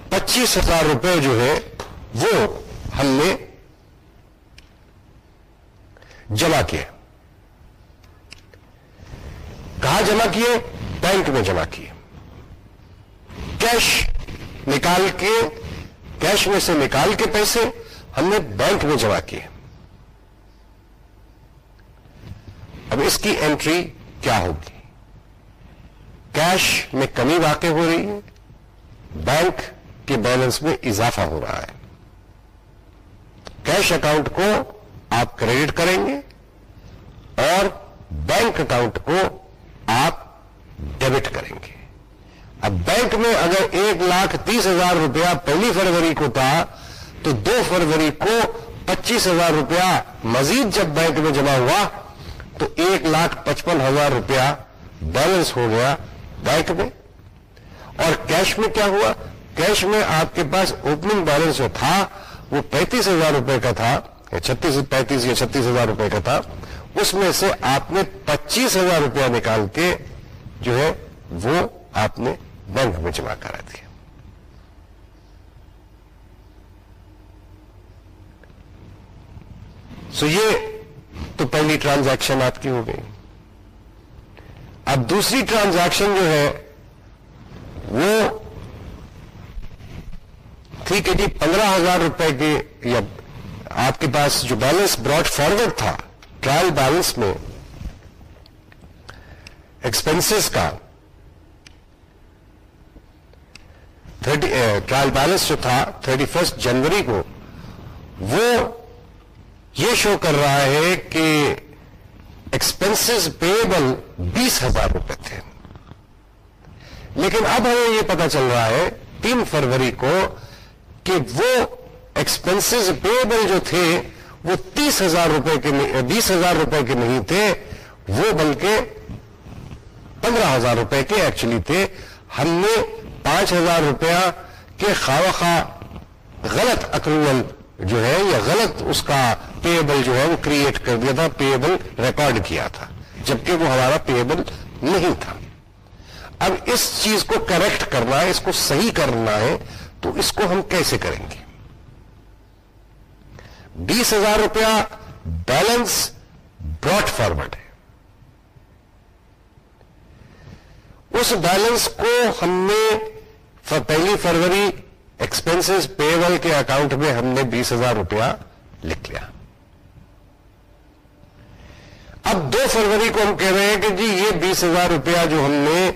پچیس ہزار روپے جو ہے وہ ہم نے جمع کیے۔ کہاں جمع کیے؟ بینک میں جمع کیے۔ کیش نکال کے، کیش میں سے نکال کے پیسے ہم نے بینک میں جمع کیے۔ اب اس کی انٹری کیا ہوگی؟ کیش میں کمی واقع ہو رہی ہے، بینک کے بیلنس میں اضافہ ہو رہا ہے۔ کیش اکاؤنٹ کو آپ کریڈٹ کریں گے اور بینک اکاؤنٹ کو آپ ڈیبٹ کریں گے۔ اب بینک میں اگر ایک لاکھ تیس ہزار روپیہ پہلی فروری کو تھا، تو دو فروری کو پچیس ہزار روپیہ مزید جب بینک میں جمع ہوا، تو ایک لاکھ پچپن ہزار روپیہ بیلنس ہو گیا بینک میں۔ اور کیش میں کیا ہوا؟ کیش میں آپ کے پاس اوپننگ بیلنس جو تھا، وہ پینتیس ہزار روپے کا تھا، یا چھتیس، پینتیس یا چھتیس ہزار روپے کا تھا۔ اس میں سے آپ نے پچیس ہزار روپیہ نکال کے جو ہے، وہ آپ نے بینک میں جمع کرا دیا سو یہ تو پہلی ٹرانزیکشن آپ کی ہو گئی اب دوسری ٹرانزیکشن جو ہے وہ ٹھیک ہے جی پندرہ ہزار روپے کے یا آپ کے پاس جو بیلنس براڈ فارورڈ تھا ٹرائل بیلنس میں ایکسپینسز کا ٹرائل بیلنس جو تھا تھرٹی فرسٹ جنوری کو، وہ یہ شو کر رہا ہے کہ ایکسپینسز پیبل بیس ہزار روپے تھے۔ لیکن اب ہمیں یہ پتا چل رہا ہے، تین فروری کو، کہ وہ ایکسپنسز پیبل جو تھے، وہ تیس ہزار روپے کے بیس ہزار روپے کے نہیں تھے، وہ بلکہ پندرہ ہزار روپے کے ایکچولی تھے۔ ہم نے پانچ ہزار روپیہ کے خواہ غلط اکروول جو ہے یا غلط اس کا پیبل جو ہے وہ کریٹ کر دیا تھا، پیبل ریکارڈ کیا تھا، جبکہ وہ ہمارا پیبل نہیں تھا۔ اب اس چیز کو کریکٹ کرنا ہے، اس کو صحیح کرنا ہے، تو اس کو ہم کیسے کریں گے؟ بیس ہزار روپیہ بیلنس براڈ فارورڈ ہے۔ اس بیلنس کو ہم نے پہلی فروری ایکسپینسز پیبل کے اکاؤنٹ میں ہم نے بیس ہزار روپیہ لکھ لیا اب دو فروری کو ہم کہہ رہے ہیں کہ جی یہ بیس ہزار روپیہ جو ہم نے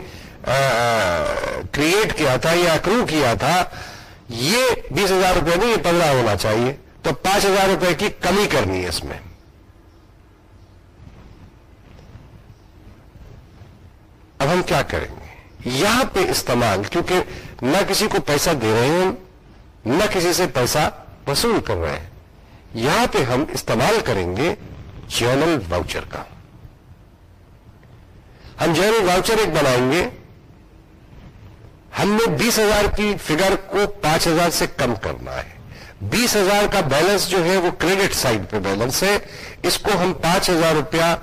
کریٹ کیا تھا یا اکرو کیا تھا یہ بیس ہزار روپے نہیں یہ پندرہ ہونا چاہیے تو پانچ ہزار روپے کی کمی کرنی ہے اس میں اب ہم کیا کریں گے یہاں پہ استعمال کیونکہ نہ کسی کو پیسہ دے رہے ہیں، نہ کسی سے پیسہ وصول کر رہے ہیں۔ یہاں پہ ہم استعمال کریں گے جرنل واؤچر کا۔ ہم جرنل واؤچر ایک بنائیں گے۔ ہم نے بیس ہزار کی فگر کو پانچ ہزار سے کم کرنا ہے۔ بیس ہزار کا بیلنس جو ہے وہ کریڈٹ سائڈ پہ بیلنس ہے۔ اس کو ہم پانچ ہزار روپیہ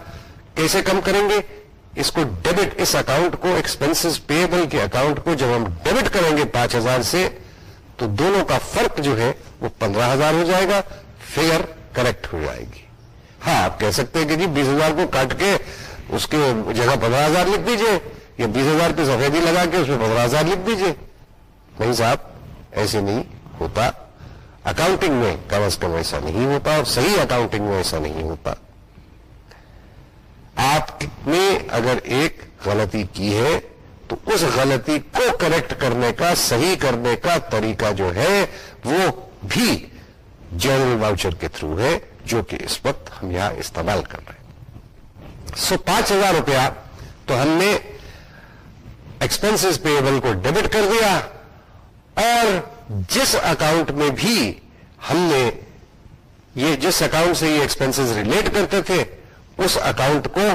کیسے کم کریں گے؟ اس کو ڈیبٹ اس اکاؤنٹ کو ایکسپنسز پیبل کے اکاؤنٹ کو جب ہم ڈیبٹ کریں گے پانچ ہزار سے، تو دونوں کا فرق جو ہے وہ پندرہ ہزار ہو جائے گا فیئر کریکٹ ہو جائے گی۔ ہاں آپ کہہ سکتے ہیں کہ جی بیس ہزار کو کاٹ کے اس کے جگہ پندرہ ہزار لکھ دیجیے، یا بیس ہزار پہ سفیدی لگا کے اس میں پندرہ ہزار لکھ دیجیے۔ نہیں صاحب، ایسے نہیں ہوتا۔ اکاؤنٹنگ میں کم از کم ایسا نہیں ہوتا اور صحیح اکاؤنٹنگ میں ایسا نہیں ہوتا۔ آپ نے اگر ایک غلطی کی ہے، تو اس غلطی کو کریکٹ کرنے کا، صحیح کرنے کا طریقہ جو ہے، وہ بھی جنرل واؤچر کے تھرو ہے، جو کہ اس وقت ہم یہاں استعمال کر رہے ہیں۔ سو پانچ ہزار روپیہ تو ہم نے ایکسپنسز پیبل کو ڈیبٹ کر دیا، اور جس اکاؤنٹ میں بھی ہم نے یہ، جس اکاؤنٹ سے یہ ایکسپنسز ریلیٹ کرتے تھے، اس اکاؤنٹ کو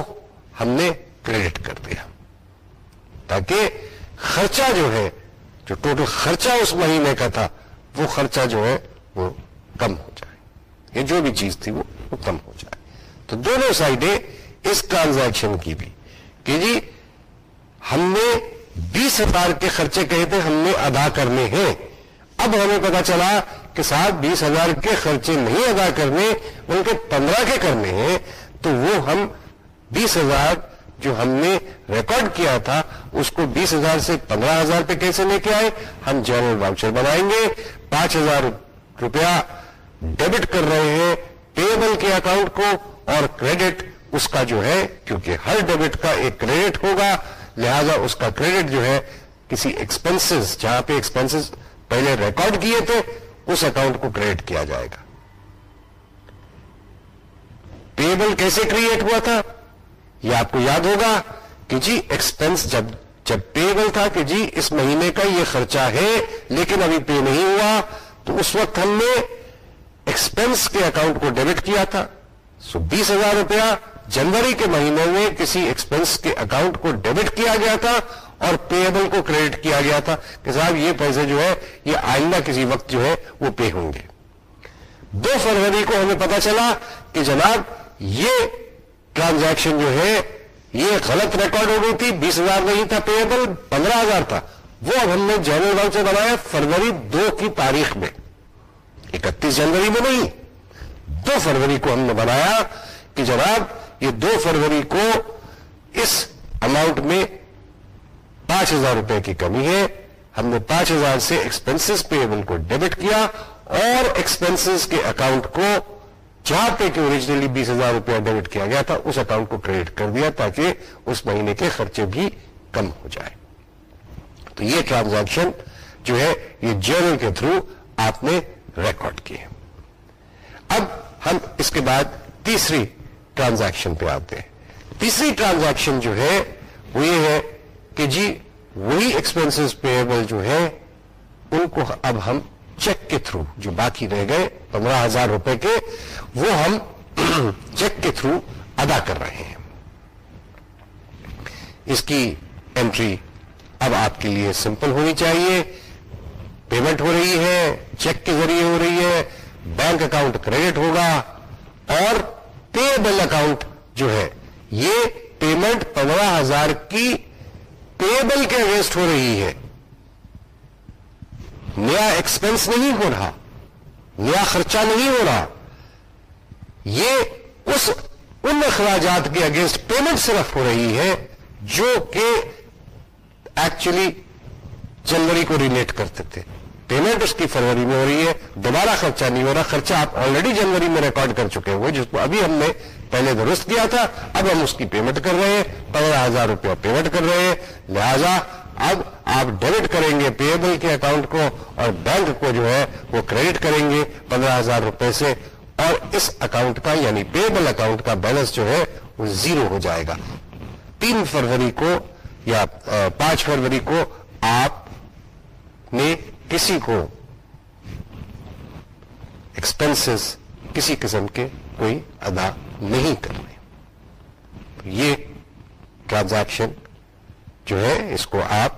ہم نے کریڈٹ کر دیا۔ تاکہ خرچہ جو ہے، جو ٹوٹل خرچہ اس مہینے کا تھا، وہ خرچہ جو ہے، وہ کم ہو جائے۔ یہ جو بھی چیز تھی، وہ کم ہو جائے۔ تو دونوں سائڈیں اس ٹرانزیکشن کی بھی کہ جی ہم نے بیس ہزار کے خرچے کہے تھے، ہم نے ادا کرنے ہیں۔ اب ہمیں پتا چلا کہ صاحب، بیس ہزار کے خرچے نہیں ادا کرنے، بلکہ پندرہ کے کرنے ہیں، تو وہ ہم بیس ہزار جو ہم نے ریکارڈ کیا تھا، اس کو بیس ہزار سے پندرہ ہزار پہ کیسے لے کے آئے؟ ہم جنرل واؤچر بنائیں گے۔ پانچ ہزار روپیہ ڈیبٹ کر رہے ہیں پیبل کے اکاؤنٹ کو اور کریڈٹ اس کا جو ہے، کیونکہ ہر ڈیبٹ کا ایک کریڈٹ ہوگا، لہذا اس کا کریڈٹ جو ہے کسی ایکسپنسز جہاں پہ ایکسپنسز پہلے ریکارڈ کیے تھے، اس اکاؤنٹ کو کریڈٹ کیا جائے گا۔ پیبل کیسے کریٹ ہوا تھا؟ یہ آپ کو یاد ہوگا کہ جی ایکسپنس جب جب پیبل تھا کہ جی اس مہینے کا یہ خرچہ ہے، لیکن ابھی پے نہیں ہوا، تو اس وقت ہم نے ایکسپنس کے اکاؤنٹ کو ڈیبٹ کیا تھا۔ سو بیس ہزار روپیہ جنوری کے مہینے میں کسی ایکسپنس کے اکاؤنٹ کو ڈیبٹ کیا گیا تھا اور پیبل کو کریڈٹ کیا گیا تھا کہ صاحب یہ پیسے جو ہے، یہ آئندہ کسی وقت جو ہے وہ پے ہوں گے۔ دو فروری کو ہمیں پتا چلا کہ جناب یہ ٹرانزیکشن جو ہے، یہ غلط ریکارڈ ہو گئی تھی، بیس ہزار نہیں تھا پیبل پندرہ ہزار تھا۔ وہ اب ہم نے جنرل سے بنایا فروری دو کی تاریخ میں۔ اکتیس جنوری میں نہیں، دو فروری کو ہم نے بنایا کہ جناب، یہ دو فروری کو اس اماؤنٹ میں پانچ ہزار روپے کی کمی ہے۔ ہم نے پانچ ہزار سے ایکسپینسز پیبل کو ڈیبٹ کیا اور ایکسپینسز کے اکاؤنٹ کو جہاں پہ کہ اوریجنلی بیس ہزار روپیہ ڈیبٹ کیا گیا تھا، اس اکاؤنٹ کو کریڈٹ کر دیا تاکہ اس مہینے کے خرچے بھی کم ہو جائے۔ تو یہ ٹرانزیکشن جو ہے، یہ جرنل کے تھرو آپ نے ریکارڈ کیے اب ہم اس کے بعد تیسری ٹرانزیکشن پہ آتے ہیں۔ تیسری ٹرانزیکشن جو ہے، وہ یہ ہے کہ جی وہی ایکسپینسز پیبل جو ہے ان کو اب ہم چیک کے تھرو جو باقی رہ گئے پندرہ ہزار روپے کے وہ ہم چیک کے تھرو ادا کر رہے ہیں۔ اس کی انٹری اب آپ کے لیے سمپل ہونی چاہیے۔ پیمنٹ ہو رہی ہے، چیک کے ذریعے ہو رہی ہے۔ بینک اکاؤنٹ کریڈٹ ہوگا اور پے بل اکاؤنٹ جو ہے، یہ پیمنٹ پندرہ ہزار کی پیبل کے اگینسٹ ہو رہی ہے۔ نیا ایکسپنس نہیں ہو رہا۔ نیا خرچہ نہیں ہو رہا۔ یہ اس ان اخراجات کے اگینسٹ پیمنٹ صرف ہو رہی ہے جو کہ ایکچولی جنوری کو ریلیٹ کرتے تھے۔ پیمنٹ اس کی فروری میں ہو رہی ہے، دوبارہ خرچہ نہیں ہو رہا۔ خرچہ آپ آلریڈی جنوری میں ریکارڈ کر چکے ہوئے، جس کو ابھی ہم نے پہلے درست کیا تھا، اب ہم اس کی پیمنٹ کر رہے ہیں۔ پندرہ ہزار روپیہ پیمنٹ کر رہے ہیں۔ لہذا اب آپ ڈیبٹ کریں گے پیبل کے اکاؤنٹ کو اور بینک کو جو ہے وہ کریڈٹ کریں گے پندرہ ہزار روپے سے اور اس اکاؤنٹ کا یعنی پیبل اکاؤنٹ کا بیلنس جو ہے وہ زیرو ہو جائے گا۔ تین فروری کو یا پانچ فروری کو آپ نے کسی کو ایکسپنسز کسی قسم کے کوئی ادا نہیں کرنے۔ یہ ٹرانزیکشن جو ہے، اس کو آپ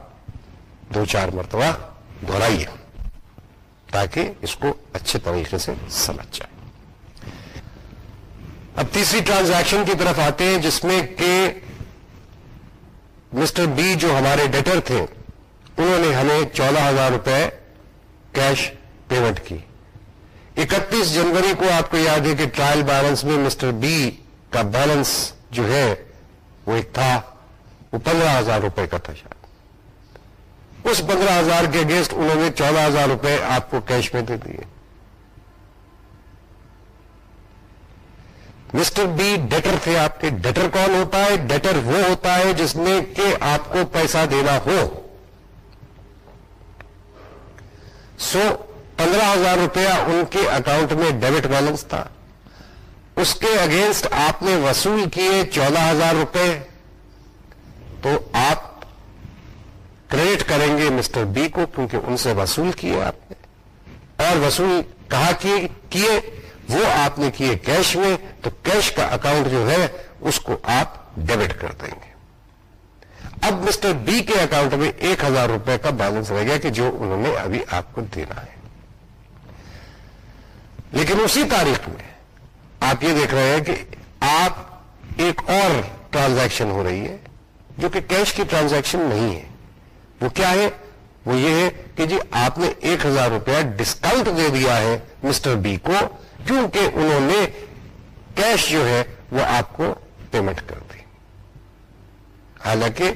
دو چار مرتبہ دہرائیے تاکہ اس کو اچھے طریقے سے سمجھ جائے۔ اب تیسری ٹرانزیکشن کی طرف آتے ہیں، جس میں کہ مسٹر بی جو ہمارے ڈیٹر تھے، انہوں نے ہمیں چودہ ہزار روپے کیش پیمنٹ کی۔ اکتیس جنوری کو آپ کو یاد ہے کہ ٹرائل بیلنس میں مسٹر بی کا بیلنس جو ہے، وہ ایک تھا۔ وہ پندرہ ہزار روپے کا تھا شاید۔ اس پندرہ ہزار کے اگینسٹ انہوں نے چودہ ہزار روپے آپ کو کیش میں دے دیے۔ مسٹر بی ڈیٹر تھے آپ کے۔ ڈیٹر کون ہوتا ہے؟ ڈیٹر وہ ہوتا ہے جس میں کہ آپ کو پیسہ دینا ہو۔ سو پندرہ ہزار روپیہ ان کے اکاؤنٹ میں ڈیبٹ بیلنس تھا۔ اس کے اگینسٹ آپ نے وصول کیے چودہ ہزار روپے۔ تو آپ کریڈٹ کریں گے مسٹر بی کو کیونکہ ان سے وصول کیے آپ نے۔ اور وصول کہا کیے؟ وہ آپ نے کیے کیش میں۔ تو کیش کا اکاؤنٹ جو ہے، اس کو آپ ڈیبٹ کر دیں گے۔ اب مسٹر بی کے اکاؤنٹ میں ایک ہزار روپے کا بیلنس رہ گیا کہ جو انہوں نے ابھی آپ کو دینا ہے۔ لیکن اسی تاریخ میں آپ یہ دیکھ رہے ہیں کہ آپ ایک اور ٹرانزیکشن ہو رہی ہے۔ جو کہ کیش کی ٹرانزیکشن نہیں ہے۔ وہ کیا ہے؟ وہ یہ ہے کہ جی آپ نے ایک ہزار روپیہ ڈسکاؤنٹ دے دیا ہے مسٹر بی کو، کیونکہ انہوں نے کیش جو ہے وہ آپ کو پیمنٹ کر دی۔ حالانکہ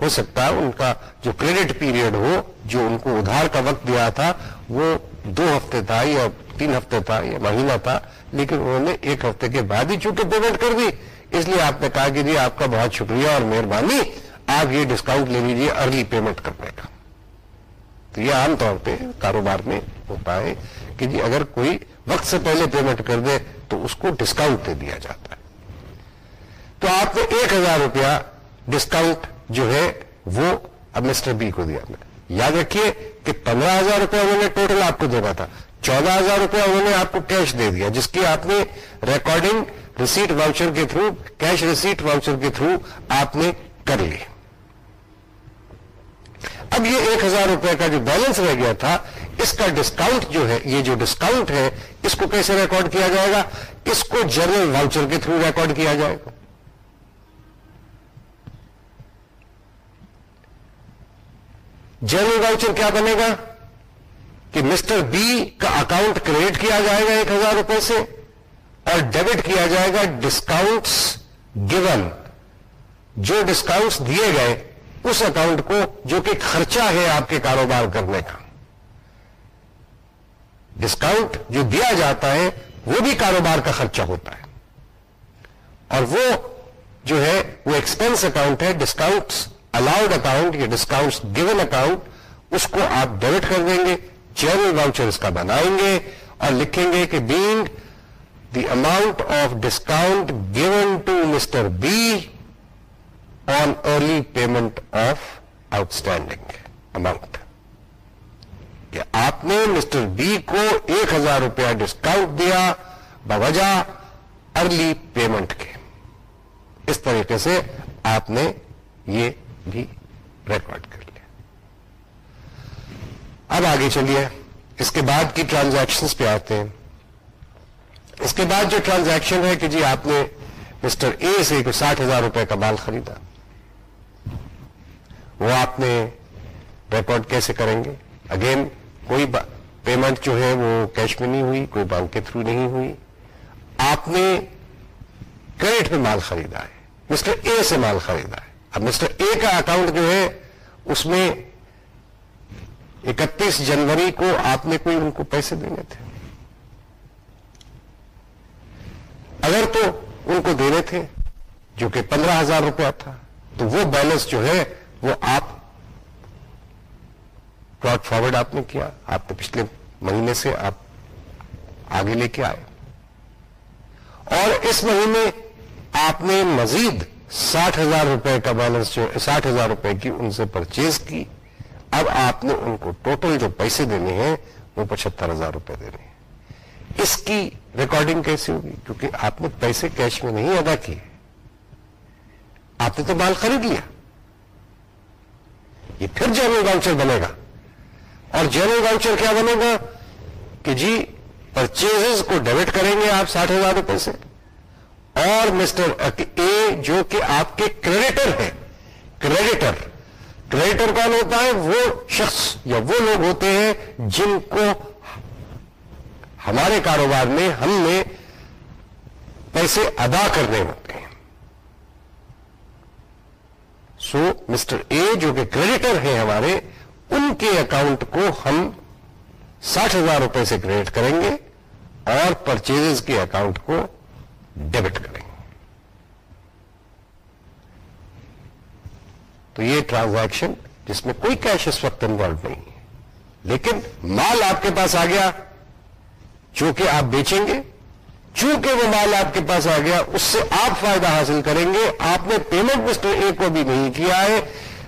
ہو سکتا ہے ان کا جو کریڈٹ پیریڈ ہو، جو ان کو ادھار کا وقت دیا تھا، وہ دو ہفتے تھا یا تین ہفتے تھا یا مہینہ تھا، لیکن انہوں نے ایک ہفتے کے بعد ہی چونکہ پیمنٹ کر دی۔ اس لیے آپ نے کہا کہ جی آپ کا بہت شکریہ اور مہربانی، آپ یہ ڈسکاؤنٹ لے لیجیے ارلی پیمنٹ کرنے کا۔ تو یہ عام طور پہ کاروبار میں ہوتا ہے کہ جی اگر کوئی وقت سے پہلے پیمنٹ کر دے تو اس کو ڈسکاؤنٹ دے دیا جاتا ہے۔ تو آپ نے ایک ہزار روپیہ ڈسکاؤنٹ جو ہے، وہ اب مسٹر بی کو دیا۔ میں یاد رکھیے کہ پندرہ ہزار روپیہ انہوں نے ٹوٹل آپ کو دینا تھا، چودہ ہزار روپیہ انہوں نے آپ کو کیش دے دیا، جس کی آپ نے ریکارڈنگ ریسیٹ واؤچر کے تھرو کیش ریسیٹ واؤچر کے تھرو آپ نے کر لی. اب یہ ایک ہزار روپے کا جو بیلنس رہ گیا تھا، اس کا ڈسکاؤنٹ جو ہے، یہ جو ڈسکاؤنٹ ہے، اس کو کیسے ریکارڈ کیا جائے گا؟ اس کو جنرل واؤچر کے تھرو ریکارڈ کیا جائے گا. جنرل واؤچر کیا بنے گا؟ کہ مسٹر بی کا اکاؤنٹ کریڈٹ کیا جائے گا ایک ہزار روپے سے؟ اور ڈیبٹ کیا جائے گا ڈسکاؤنٹس گیون جو ڈسکاؤنٹس دیے گئے اس اکاؤنٹ کو جو کہ خرچہ ہے آپ کے کاروبار کرنے کا۔ ڈسکاؤنٹ جو دیا جاتا ہے وہ بھی کاروبار کا خرچہ ہوتا ہے۔ اور وہ جو ہے وہ ایکسپینس اکاؤنٹ ہے ڈسکاؤنٹس الاؤڈ اکاؤنٹ یا ڈسکاؤنٹ گیون اکاؤنٹ اس کو آپ ڈیبٹ کر دیں گے جنرل واؤچر اس کا بنائیں گے اور لکھیں گے کہ being the amount of discount given to mister B on early payment of outstanding amount کہ آپ نے مسٹر بی کو ایک ہزار روپیہ ڈسکاؤنٹ دیا بوجہ ارلی پیمنٹ کے اس طریقے سے آپ نے یہ بھی ریکارڈ کر لیا اب آگے چلیے اس کے بعد کی ٹرانزیکشنز پہ آتے ہیں اس کے بعد جو ٹرانزیکشن ہے کہ جی آپ نے مسٹر اے سے ساٹھ ہزار روپے کا مال خریدا، وہ آپ نے ریکارڈ کیسے کریں گے؟ اگین کوئی پیمنٹ جو ہے وہ کیش میں نہیں ہوئی، کوئی بینک کے تھرو نہیں ہوئی۔ آپ نے کریڈٹ میں مال خریدا ہے مسٹر اے سے مال خریدا ہے۔ اب مسٹر اے کا اکاؤنٹ جو ہے، اس میں اکتیس جنوری کو آپ نے کوئی ان کو پیسے دینے تھے۔ اگر تو ان کو دینے تھے جو کہ پندرہ ہزار روپیہ تھا، تو وہ بیلنس جو ہے، وہ آپ پلاٹ فارورڈ آپ نے کیا۔ آپ نے پچھلے مہینے سے آپ آگے لے کے آئے۔ اور اس مہینے آپ نے مزید ساٹھ ہزار روپے کا بیلنس جو، ساٹھ ہزار روپے کی ان سے پرچیز کی۔ اب آپ نے ان کو ٹوٹل جو پیسے دینے ہیں، وہ پچہتر ہزار روپے دینے ہیں۔ اس کی ریکارڈنگ کیسے ہوگی؟ کیونکہ آپ نے پیسے کیش میں نہیں ادا کیے۔ آپ نے تو مال خرید لیا۔ یہ پھر جنرل واؤچر بنے گا۔ اور جنرل واؤچر کیا بنے گا؟ کہ جی پرچیز کو ڈیبٹ کریں گے آپ ساٹھ ہزار روپے سے۔ اور مسٹر اے جو کہ آپ کے کریڈیٹر ہیں کریڈیٹر کریڈیٹر کون ہوتا ہے؟ وہ شخص یا وہ لوگ ہوتے ہیں جن کو ہمارے کاروبار میں ہم نے پیسے ادا کرنے ہوتے ہیں۔ سو مسٹر اے جو کہ کریڈیٹر ہیں ہمارے، ان کے اکاؤنٹ کو ہم ساٹھ ہزار روپے سے کریڈٹ کریں گے اور پرچیز کے اکاؤنٹ کو ڈیبٹ کریں گے۔ تو یہ ٹرانزیکشن جس میں کوئی کیش اس وقت انوالو نہیں ہے، لیکن مال آپ کے پاس آ گیا۔ جو کہ آپ بیچیں گے، چونکہ وہ مال آپ کے پاس آ گیا، اس سے آپ فائدہ حاصل کریں گے۔ آپ نے پیمنٹ مسٹر اے کو بھی نہیں کیا ہے۔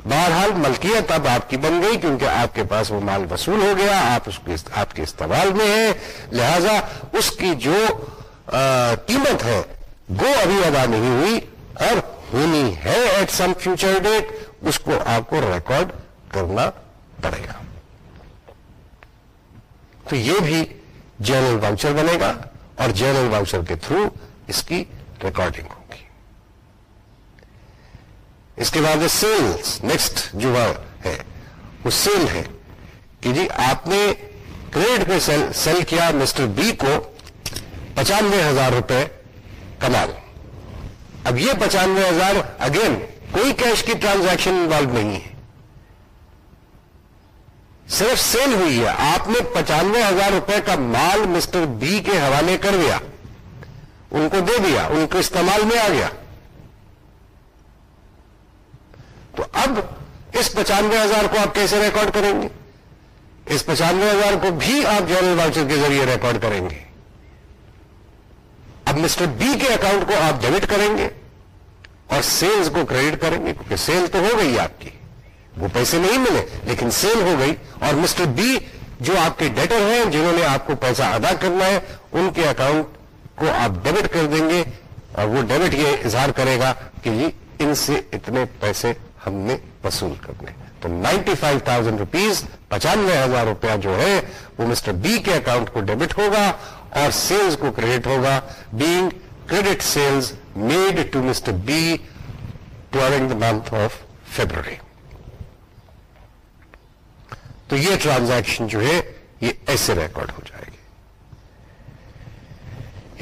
بہرحال ملکیت اب آپ کی بن گئی، کیونکہ آپ کے پاس وہ مال وصول ہو گیا، آپ اس کے آپ کے استعمال میں ہیں۔ لہذا اس کی جو قیمت ہے، وہ ابھی ادا نہیں ہوئی اور ہونی ہے ایٹ سم فیوچر ڈیٹ اس کو آپ کو ریکارڈ کرنا پڑے گا۔ تو یہ بھی جنرل واؤچر بنے گا اور جنرل واؤچر کے تھرو اس کی ریکارڈنگ ہوگی۔ اس کے بعد سیلز، نیکسٹ جو ہے، وہ سیل ہے کہ جی آپ نے کریڈٹ پہ سیل کیا، مسٹر بی کو پچانوے ہزار روپے کمال اب یہ پچانوے ہزار اگین کوئی کیش کی ٹرانزیکشن انوالو نہیں ہے۔ صرف سیل ہوئی ہے۔ آپ نے پچانوے ہزار روپے کا مال مسٹر بی کے حوالے کر دیا۔ ان کو دے دیا۔ ان کو استعمال میں آ گیا۔ تو اب اس پچانوے ہزار کو آپ کیسے ریکارڈ کریں گے؟ اس پچانوے ہزار کو بھی آپ جنرل واؤچر کے ذریعے ریکارڈ کریں گے۔ اب مسٹر بی کے اکاؤنٹ کو آپ ڈیبٹ کریں گے اور سیلز کو کریڈٹ کریں گے، کیونکہ سیل تو ہو گئی آپ کی۔ وہ پیسے نہیں ملے، لیکن سیل ہو گئی اور مسٹر بی جو آپ کے ڈیٹر ہیں، جنہوں نے آپ کو پیسہ ادا کرنا ہے، ان کے اکاؤنٹ کو آپ ڈیبٹ کر دیں گے اور وہ ڈیبٹ یہ اظہار کرے گا کہ جی ان سے اتنے پیسے ہم نے وصول کرنے تو نائنٹی فائیو تھاؤزینڈ روپیز پچانوے ہزار روپیہ جو ہے، وہ مسٹر بی کے اکاؤنٹ کو ڈیبٹ ہوگا اور سیلز کو کریڈٹ ہوگا۔ Being credit sales made to mister B during the month of February تو یہ ٹرانزیکشن جو ہے یہ ایسے ریکارڈ ہو جائے گی۔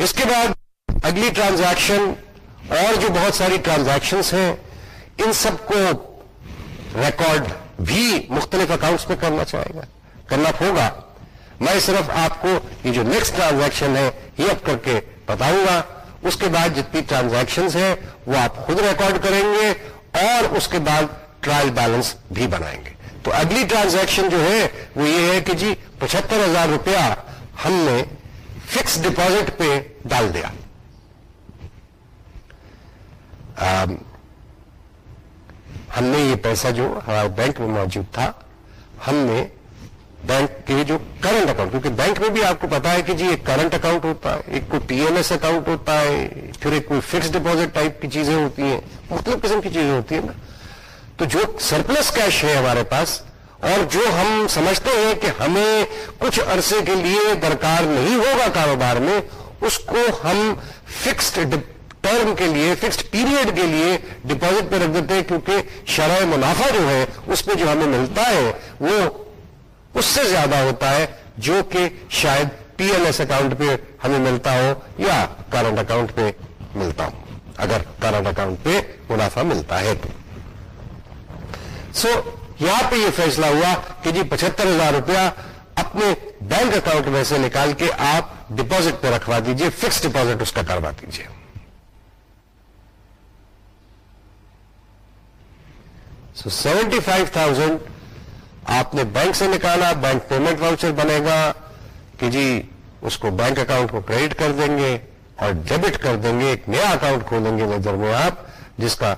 اس کے بعد اگلی ٹرانزیکشن اور جو بہت ساری ٹرانزیکشنز ہیں، ان سب کو ریکارڈ بھی مختلف اکاؤنٹس میں کرنا چاہے گا۔ کرنا ہوگا۔ میں صرف آپ کو یہ جو نیکسٹ ٹرانزیکشن ہے، یہ اب کر کے بتاؤں گا۔ اس کے بعد جتنی ٹرانزیکشنز ہیں، وہ آپ خود ریکارڈ کریں گے اور اس کے بعد ٹرائل بیلنس بھی بنائیں گے۔ تو اگلی ٹرانزیکشن جو ہے وہ یہ ہے کہ جی پچہتر ہزار روپیہ ہم نے فکس ڈپازٹ پہ ڈال دیا۔ ہم نے یہ پیسہ جو ہمارے بینک میں موجود تھا، ہم نے بینک کے جو کرنٹ اکاؤنٹ کیونکہ بینک میں بھی آپ کو پتا ہے کہ جی ایک کرنٹ اکاؤنٹ ہوتا ہے، ایک کوئی پی ایم ایس اکاؤنٹ ہوتا ہے، پھر ایک کوئی فکس ڈپوزٹ ٹائپ کی چیزیں ہوتی ہیں مختلف قسم کی چیزیں ہوتی ہیں نا۔ تو جو سرپلس کیش ہے ہمارے پاس اور جو ہم سمجھتے ہیں کہ ہمیں کچھ عرصے کے لیے درکار نہیں ہوگا کاروبار میں، اس کو ہم فکسڈ ٹرم کے لیے فکسڈ پیریڈ کے لیے ڈپازٹ پہ رکھ دیتے ہیں کیونکہ شرح منافع جو ہے، اس پہ جو ہمیں ملتا ہے، وہ اس سے زیادہ ہوتا ہے جو کہ شاید پی ایل ایس اکاؤنٹ پہ ہمیں ملتا ہو یا کرنٹ اکاؤنٹ پہ ملتا ہو۔ اگر کرنٹ اکاؤنٹ پہ منافع ملتا ہے تو۔ سو یہاں پہ یہ فیصلہ ہوا کہ جی پچہتر ہزار روپیہ اپنے بینک اکاؤنٹ میں سے نکال کے آپ ڈپوزٹ پہ رکھوا دیجیے، فکس ڈپوزٹ اس کا کروا دیجیے۔ سو سیونٹی فائیو تھاؤزینڈ آپ نے بینک سے نکالا، بینک پیمنٹ واؤچر بنے گا کہ جی اس کو بینک اکاؤنٹ کو کریڈٹ کر دیں گے اور ڈیبٹ کر دیں گے، ایک نیا اکاؤنٹ کھولیں گے نظر میں آپ، جس کا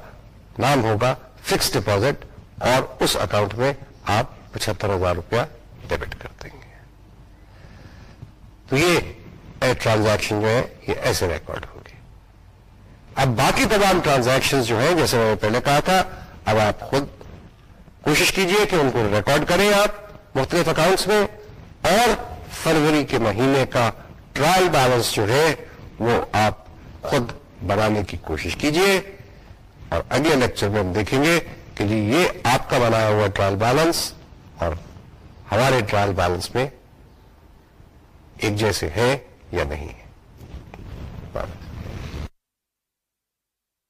نام ہوگا فکس ڈپوزٹ اور اس اکاؤنٹ میں آپ پچہتر ہزار روپیہ ڈیبٹ کر دیں گے۔ تو یہ ٹرانزیکشن جو ہے یہ ایسے ریکارڈ ہوگی اب باقی تمام ٹرانزیکشن جو ہیں، جیسے میں نے پہلے کہا تھا، اب آپ خود کوشش کیجیے کہ ان کو ریکارڈ کریں آپ مختلف اکاؤنٹس میں۔ اور فروری کے مہینے کا ٹرائل بیلنس جو ہے، وہ آپ خود بنانے کی کوشش کیجیے۔ اور اگلے لیکچر میں ہم دیکھیں گے کہ جی یہ آپ کا بنایا ہوا ٹرائل بیلنس اور ہمارے ٹرائل بیلنس میں ایک جیسے ہیں یا نہیں ہے